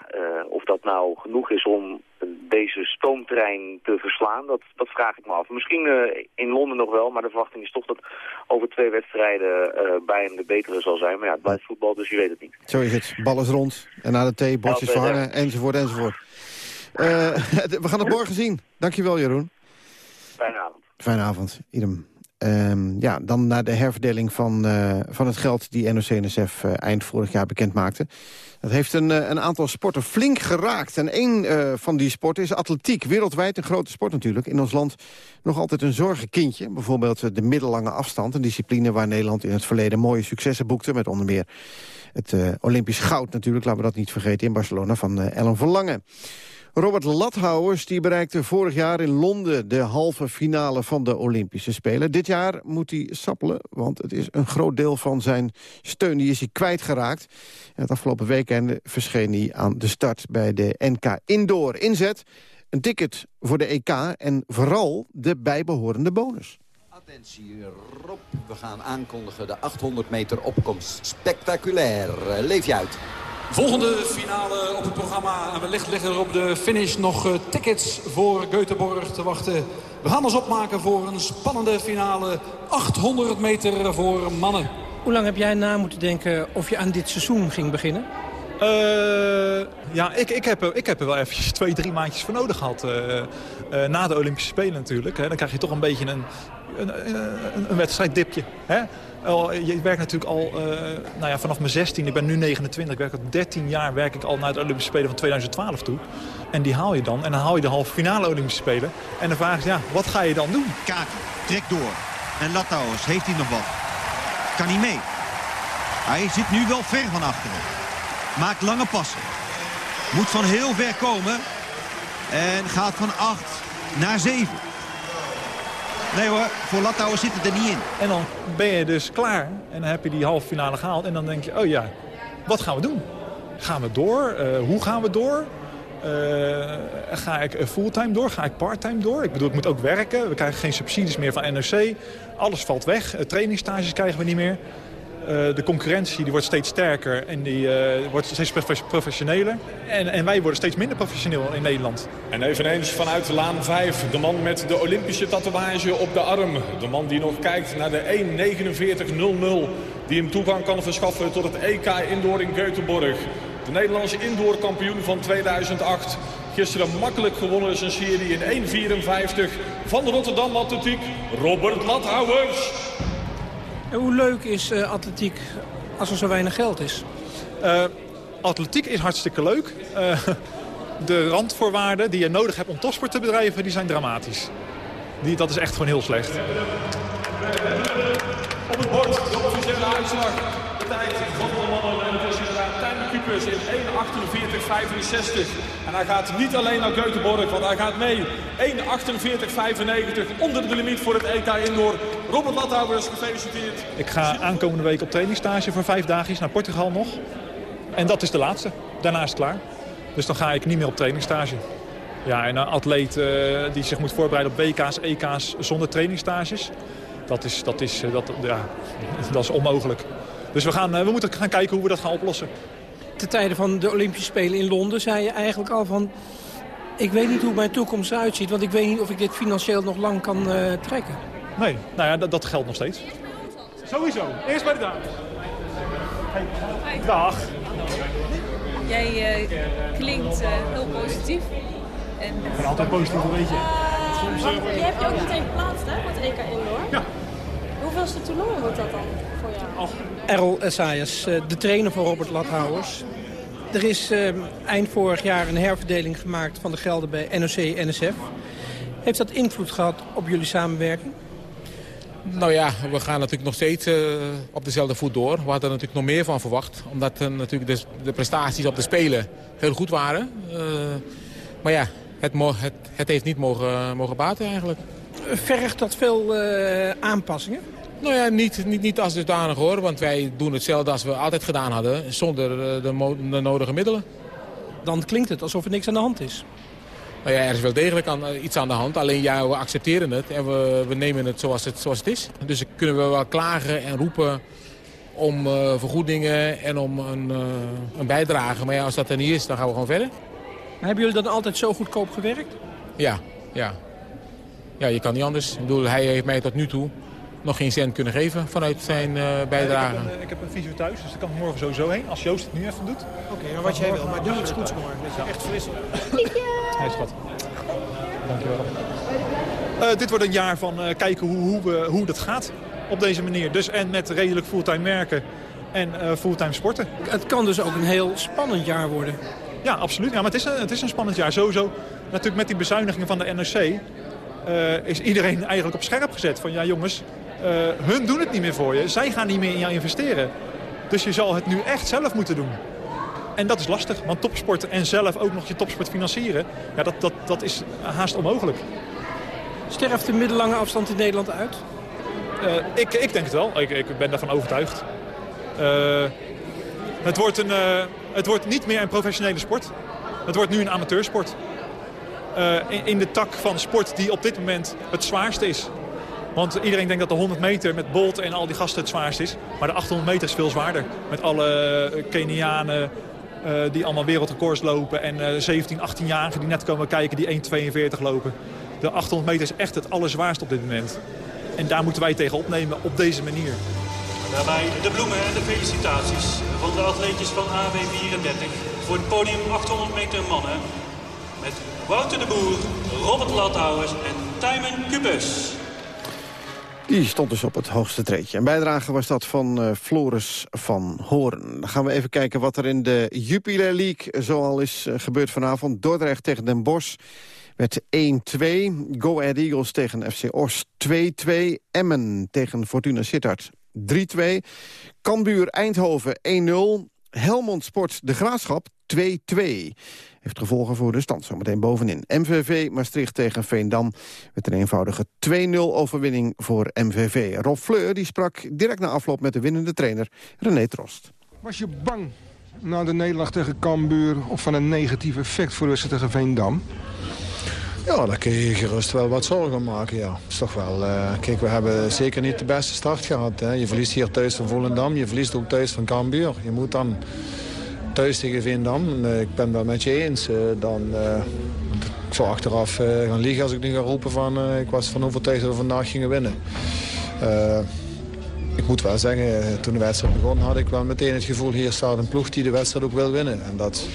of dat nou genoeg is om deze stoomtrein te verslaan, dat, dat vraag ik me af. Misschien in Londen nog wel, maar de verwachting is toch dat over twee wedstrijden Bayern de betere zal zijn. Maar ja, het blijft voetbal, dus je weet het niet. Zo is het. Bal is rond. En na de thee, bordjes verhangen, enzovoort, enzovoort. [laughs] we gaan het morgen zien. Dankjewel, Jeroen. Fijne avond. Fijne avond. Idem. ehm, ja, dan naar de herverdeling van, eh, van het geld die NOC-NSF uh, eind vorig jaar bekend maakte. Dat heeft een, eh, een aantal sporten flink geraakt. En één van die sporten is atletiek. Wereldwijd een grote sport natuurlijk. In ons land nog altijd een zorgenkindje. Bijvoorbeeld de middellange afstand. Een discipline waar Nederland in het verleden mooie successen boekte. Met onder meer het Olympisch goud natuurlijk. Laten we dat niet vergeten in Barcelona van Ellen Verlangen. Robert Lathouwers die bereikte vorig jaar in Londen de halve finale van de Olympische Spelen. Dit jaar moet hij sappelen, want het is een groot deel van zijn steun die is hij kwijtgeraakt. En het afgelopen weekend verscheen hij aan de start bij de NK Indoor Inzet. Een ticket voor de EK en vooral de bijbehorende bonus. Attentie Rob, we gaan aankondigen de 800 meter opkomst. Spectaculair, leef je uit. Volgende finale op het programma. En wellicht liggen er op de finish nog uh, tickets voor Göteborg te wachten. We gaan ons opmaken voor een spannende finale. 800 meter voor mannen. Hoe lang heb jij na moeten denken of je aan dit seizoen ging beginnen? Uh, ja, ik, ik, heb, ik heb er wel eventjes [laughs] twee, drie maandjes voor nodig gehad. Uh, uh, na de Olympische Spelen natuurlijk. Hè. Dan krijg je toch een beetje een, een, een, een wedstrijddipje. Hè? Je werkt natuurlijk al uh, nou ja, vanaf mijn 16, ik ben nu 29, ik werk al 13 jaar werk ik al naar de Olympische Spelen van 2012 toe. En die haal je dan. En dan haal je de halve finale Olympische Spelen. En de vraag is, ja, wat ga je dan doen? Kaki, trek door. En Lattauers, heeft hij nog wat? Kan hij mee? Hij zit nu wel ver van achteren. Maakt lange passen. Moet van heel ver komen. En gaat van 8 naar 7. Nee hoor, voor Lattauer zit het er niet in. En dan ben je dus klaar en dan heb je die halve finale gehaald. En dan denk je, oh ja, wat gaan we doen? Gaan we door? Uh, hoe gaan we door? Uh, ga ik fulltime door? Ga ik parttime door? Ik bedoel, ik moet ook werken. We krijgen geen subsidies meer van NOC. Alles valt weg. Uh, trainingstages krijgen we niet meer. Uh, de concurrentie die wordt steeds sterker en die uh, wordt steeds professioneler. En, en, wij worden steeds minder professioneel in Nederland. En eveneens vanuit de laan 5, de man met de Olympische tatoeage op de arm. De man die nog kijkt naar de 1.49.00 die hem toegang kan verschaffen tot het EK Indoor in Göteborg. De Nederlandse indoor kampioen van 2008. Gisteren makkelijk gewonnen zijn serie in 1.54 van de Rotterdam Atletiek, Robert Lathouwers. En hoe leuk is uh, atletiek als er zo weinig geld is? Uh, atletiek is hartstikke leuk. Uh, de randvoorwaarden die je nodig hebt om topsport te bedrijven, die zijn dramatisch. Die, dat is echt gewoon heel slecht. Op het bord de officiële uitslag. De tijd van de mannen en het is inderdaad Kupers in 1.48.65. En hij gaat niet alleen naar Göteborg, want hij gaat mee. 1.48.95 onder de limiet voor het EK Indoor. Robert Lathouwers, gefeliciteerd. Ik ga aankomende week op trainingstage voor vijf dagjes naar Portugal nog. En dat is de laatste. Daarna is klaar. Dus dan ga ik niet meer op trainingstage. Ja, en een atleet uh, die zich moet voorbereiden op WK's, EK's zonder trainingstages... dat is, dat is, dat, ja, [laughs] dat is onmogelijk. Dus we, gaan, uh, we moeten gaan kijken hoe we dat gaan oplossen. Te tijden van de Olympische Spelen in Londen zei je eigenlijk al van... ik weet niet hoe mijn toekomst eruit ziet... want ik weet niet of ik dit financieel nog lang kan uh, trekken. Nee, nou ja, dat, dat geldt nog steeds. Sowieso. Eerst bij de dames. Hey. Dag. Jij uh, klinkt uh, heel positief. En, ik ben altijd positief, weet je. Uh, je hebt je ook meteen geplaatst, hè, met EK Indoor. Ja. Hoeveelste toernooi wordt dat dan voor jou? Oh. Errol Essayas, de trainer van Robert Lathouwers. Er is eind vorig jaar een herverdeling gemaakt van de gelden bij NOC-NSF. Heeft dat invloed gehad op jullie samenwerking? Nou ja, we gaan natuurlijk nog steeds uh, op dezelfde voet door. We hadden er natuurlijk nog meer van verwacht. Omdat uh, natuurlijk de, de, prestaties op de Spelen heel goed waren. Uh, maar ja, het, het, het, heeft niet mogen, mogen baten eigenlijk. Vergt dat veel aanpassingen? Nou ja, niet, niet, niet als dusdanig hoor. Want wij doen hetzelfde als we altijd gedaan hadden. Zonder de, de nodige middelen. Dan klinkt het alsof er niks aan de hand is. Nou ja, er is wel degelijk aan, iets aan de hand. Alleen ja, we accepteren het en we, we nemen het zoals, het zoals het is. Dus kunnen we wel klagen en roepen om uh, vergoedingen en om een, uh, een bijdrage. Maar ja, als dat er niet is, dan gaan we gewoon verder. Maar hebben jullie dan altijd zo goedkoop gewerkt? Ja, ja. Ja, je kan niet anders. Ik bedoel, hij heeft mij tot nu toe nog geen cent kunnen geven vanuit zijn bijdrage. Ik heb, een, ik heb een visio thuis, dus daar kan ik morgen sowieso heen. Als Joost het nu even doet. Oké, okay, wat jij wil. Maar doe iets goeds morgen. Dat je echt fris Hij is schat. Dankjewel. Uh, dit wordt een jaar van uh, kijken hoe, hoe, we, hoe dat gaat op deze manier. Dus en met redelijk fulltime werken en uh, fulltime sporten. Het kan dus ook een heel spannend jaar worden. Ja, absoluut. Ja, maar het is, een, het is een spannend jaar. Sowieso, natuurlijk met die bezuinigingen van de NRC... is iedereen eigenlijk op scherp gezet. Van ja jongens, hun doen het niet meer voor je. Zij gaan niet meer in jou investeren. Dus je zal het nu echt zelf moeten doen. En dat is lastig, want topsport en zelf ook nog je topsport financieren... Ja, dat, dat, dat is haast onmogelijk. Sterft de middellange afstand in Nederland uit? Uh, ik, ik denk het wel. Ik, ik ben daarvan overtuigd. Uh, het, wordt een, uh, het wordt niet meer een professionele sport. Het wordt nu een amateursport. In, in, de tak van sport die op dit moment het zwaarste is. Want iedereen denkt dat de 100 meter met Bolt en al die gasten het zwaarst is. Maar de 800 meter is veel zwaarder. Met alle Kenianen, uh, die allemaal wereldrecords lopen. En uh, 17, 18-jarigen die net komen kijken die 1,42 lopen. De 800 meter is echt het allerzwaarst op dit moment. En daar moeten wij tegen opnemen op deze manier. Daarbij de bloemen en de felicitaties van de atleetjes van AW34 voor het podium 800 meter mannen. Met Wouter de Boer, Robert Lathouwers en Tijmen Kubus. Die stond dus op het hoogste treedje. Een bijdrage was dat van uh, Floris van Horen. Dan gaan we even kijken wat er in de Jupiler League zoal is uh, gebeurd vanavond. Dordrecht tegen Den Bosch werd 1-2. Go Ahead Eagles tegen FC Os 2-2. Emmen tegen Fortuna Sittard 3-2. Cambuur Eindhoven 1-0. Helmond Sport De Graafschap 2-2. Heeft gevolgen voor de stand zometeen bovenin. MVV Maastricht tegen Veendam met een eenvoudige 2-0 overwinning voor MVV. Rob Fleur die sprak direct na afloop met de winnende trainer René Trost. Was je bang na de nederlaag tegen Cambuur of van een negatief effect voor de wedstrijd tegen Veendam? Ja, daar kun je gerust wel wat zorgen maken, ja. Is toch wel, uh, kijk, we hebben zeker niet de beste start gehad. Hè. Je verliest hier thuis van Volendam, je verliest ook thuis van Cambuur. Je moet dan thuis tegen Veendam, uh, ik ben het met je eens, uh, dan... ik zou achteraf gaan liegen als ik nu ga roepen van... ik was van overtuigd dat we vandaag gingen winnen. ik moet wel zeggen, toen de wedstrijd begon had ik wel meteen het gevoel... hier staat een ploeg die de wedstrijd ook wil winnen. En dat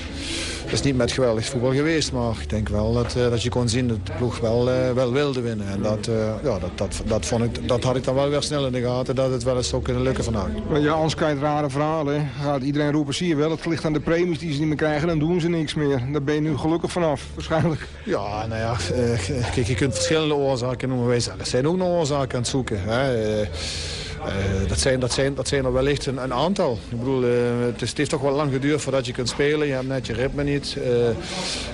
het is niet met geweldig voetbal geweest, maar ik denk wel dat, uh, dat je kon zien dat de ploeg wel, uh, wel wilde winnen. En dat, uh, ja, dat, dat, dat, vond ik, dat had ik dan wel weer snel in de gaten, dat het wel eens zou kunnen lukken vandaag. Ja, anders krijg je rare verhalen. Gaat iedereen roepen, zie je wel, het ligt aan de premies die ze niet meer krijgen, dan doen ze niks meer. Daar ben je nu gelukkig vanaf, waarschijnlijk. Ja, nou ja, kijk, je kunt verschillende oorzaken noemen. Wij zelf zijn ook nog oorzaken aan het zoeken. Hè. Uh, dat, zijn, dat, zijn, dat zijn er wellicht een, een aantal. Ik bedoel, uh, het, is, heeft toch wel lang geduurd voordat je kunt spelen. Je hebt net je ritme niet. Uh,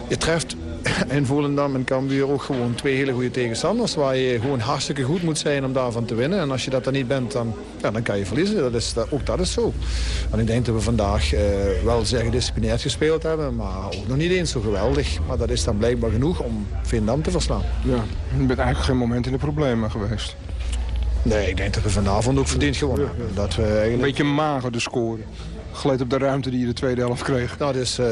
je treft [laughs] in Volendam en Cambuur ook gewoon twee hele goede tegenstanders... waar je gewoon hartstikke goed moet zijn om daarvan te winnen. En als je dat dan niet bent, dan, ja, dan kan je verliezen. Dat is, ook dat is zo. En ik denk dat we vandaag wel zeer gedisciplineerd gespeeld hebben... maar ook nog niet eens zo geweldig. Maar dat is dan blijkbaar genoeg om Veendam te verslaan. Ja, je bent eigenlijk geen moment in de problemen geweest. Nee, ik denk dat we vanavond ook verdiend gewonnen hebben. Dat we eigenlijk... Een beetje mager de score. Geleid op de ruimte die je de tweede helft kreeg. Dat is, uh,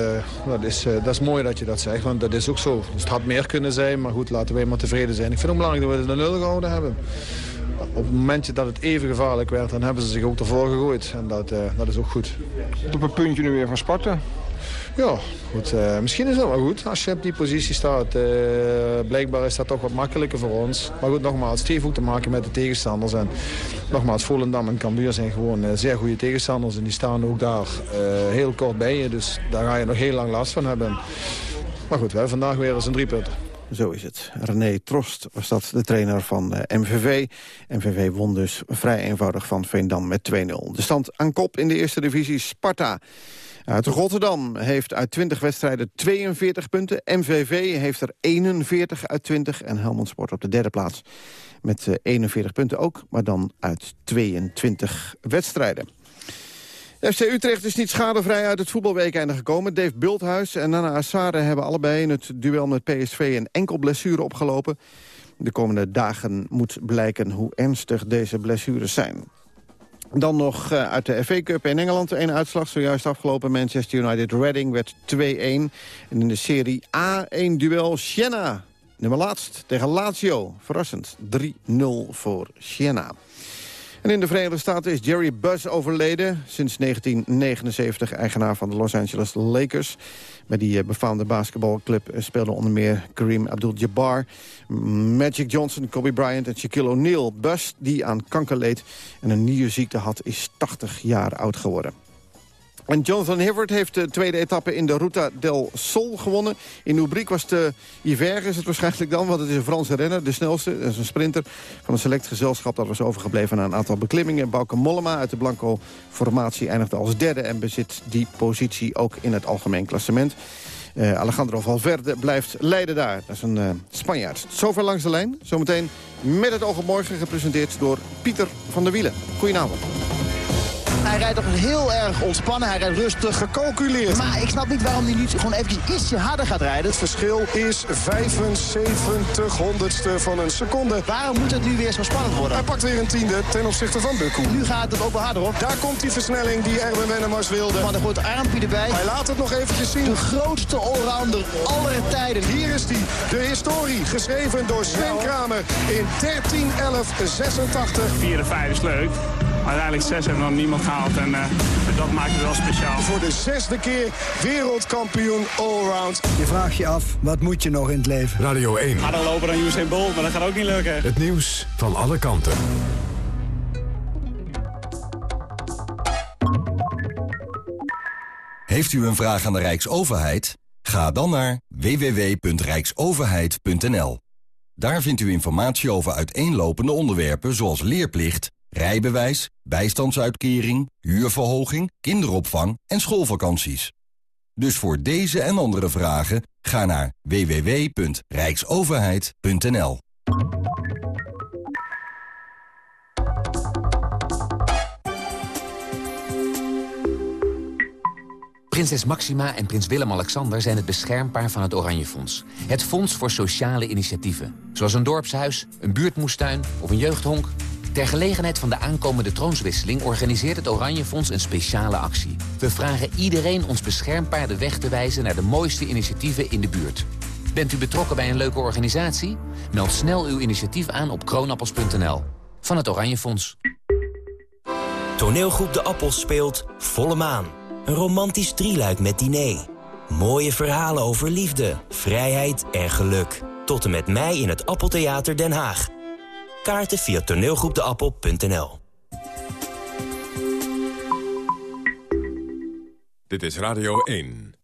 dat, is, uh, dat is mooi dat je dat zegt, want dat is ook zo. Dus het had meer kunnen zijn, maar goed, laten wij maar tevreden zijn. Ik vind het belangrijk dat we de nul gehouden hebben. Op het momentje dat het even gevaarlijk werd, dan hebben ze zich ook ervoor gegooid. En dat, uh, dat is ook goed. Op een puntje nu weer van Sparta. Ja, goed. Uh, misschien is dat wel goed als je op die positie staat. Uh, blijkbaar is dat toch wat makkelijker voor ons. Maar goed, nogmaals, het heeft te maken met de tegenstanders. En nogmaals, Volendam en Cambuur zijn gewoon uh, zeer goede tegenstanders. En die staan ook daar heel kort bij je. Dus daar ga je nog heel lang last van hebben. Maar goed, we hebben vandaag weer eens een driepunter. Zo is het. René Trost was dat de trainer van MVV. MVV won dus vrij eenvoudig van Veendam met 2-0. De stand aan kop in de eerste divisie Sparta. Uit Rotterdam heeft uit 20 wedstrijden 42 punten. MVV heeft er 41 uit 20. En Helmond Sport op de derde plaats met 41 eh, punten ook. Maar dan uit 22 wedstrijden. FC Utrecht is niet schadevrij uit het voetbalweekende gekomen. Dave Bulthuis en Nana Assare hebben allebei in het duel met PSV een enkel blessure opgelopen. De komende dagen moet blijken hoe ernstig deze blessures zijn. Dan nog uh, uit de FA Cup in Engeland. Een uitslag zojuist afgelopen. Manchester United Reading werd 2-1. En in de Serie A een duel Siena nummer laatst tegen Lazio. Verrassend 3-0 voor Siena. En in de Verenigde Staten is Jerry Buzz overleden. Sinds 1979 eigenaar van de Los Angeles Lakers. Bij die eh, befaamde basketbalclub eh, speelden onder meer Kareem Abdul-Jabbar... Magic Johnson, Kobe Bryant en Shaquille O'Neal. Buzz, die aan kanker leed en een nierziekte had, is 80 jaar oud geworden. En Jonathan Hibbert heeft de tweede etappe in de Ruta del Sol gewonnen. In Ubrique was de Yver is het waarschijnlijk dan, want het is een Franse renner. De snelste, dat is een sprinter van een select gezelschap... dat was overgebleven na een aantal beklimmingen. Bauke Mollema uit de Blanco-formatie eindigde als derde... en bezit die positie ook in het algemeen klassement. Uh, Alejandro Valverde blijft leiden daar. Dat is een uh, Spanjaard. Zover langs de lijn. Zometeen met het oog op morgen gepresenteerd door Pieter van der Wielen. Goedenavond. Hij rijdt toch heel erg ontspannen. Hij rijdt rustig. Gecalculeerd. Maar ik snap niet waarom hij nu gewoon eventjes ietsje harder gaat rijden. Het verschil is 75 honderdste van een seconde. Waarom moet het nu weer zo spannend worden? Hij pakt weer een tiende ten opzichte van Bukku. Nu gaat het ook wel harder hoor. Daar komt die versnelling die Erwin Wennemars wilde. Maar er wordt armpje erbij. Hij laat het nog eventjes zien. De grootste allrounder aller tijden. Hier is hij. De historie geschreven door Sven Kramer in 13 11 86. 4 en 5 is leuk uiteindelijk zes hebben we nog niemand gehaald. En uh, dat maakt het wel speciaal. Voor de zesde keer wereldkampioen allround. Je vraagt je af, wat moet je nog in het leven? Radio 1. Harder lopen dan Usain Bolt, maar dat gaat ook niet lukken. Het nieuws van alle kanten. Heeft u een vraag aan de Rijksoverheid? Ga dan naar www.rijksoverheid.nl. Daar vindt u informatie over uiteenlopende onderwerpen zoals leerplicht rijbewijs, bijstandsuitkering, huurverhoging, kinderopvang en schoolvakanties. Dus voor deze en andere vragen ga naar www.rijksoverheid.nl. Prinses Maxima en prins Willem-Alexander zijn het beschermpaar van het Oranje Fonds. Het fonds voor sociale initiatieven. Zoals een dorpshuis, een buurtmoestuin of een jeugdhonk... Ter gelegenheid van de aankomende troonswisseling organiseert het Oranje Fonds een speciale actie. We vragen iedereen ons beschermpaar de weg te wijzen naar de mooiste initiatieven in de buurt. Bent u betrokken bij een leuke organisatie? Meld snel uw initiatief aan op kroonappels.nl. Van het Oranje Fonds. Toneelgroep De Appels speelt Volle Maan. Een romantisch drieluik met diner. Mooie verhalen over liefde, vrijheid en geluk. Tot en met mei in het Appeltheater Den Haag. Kaarten via toneelgroepdeappel.nl Dit is Radio 1.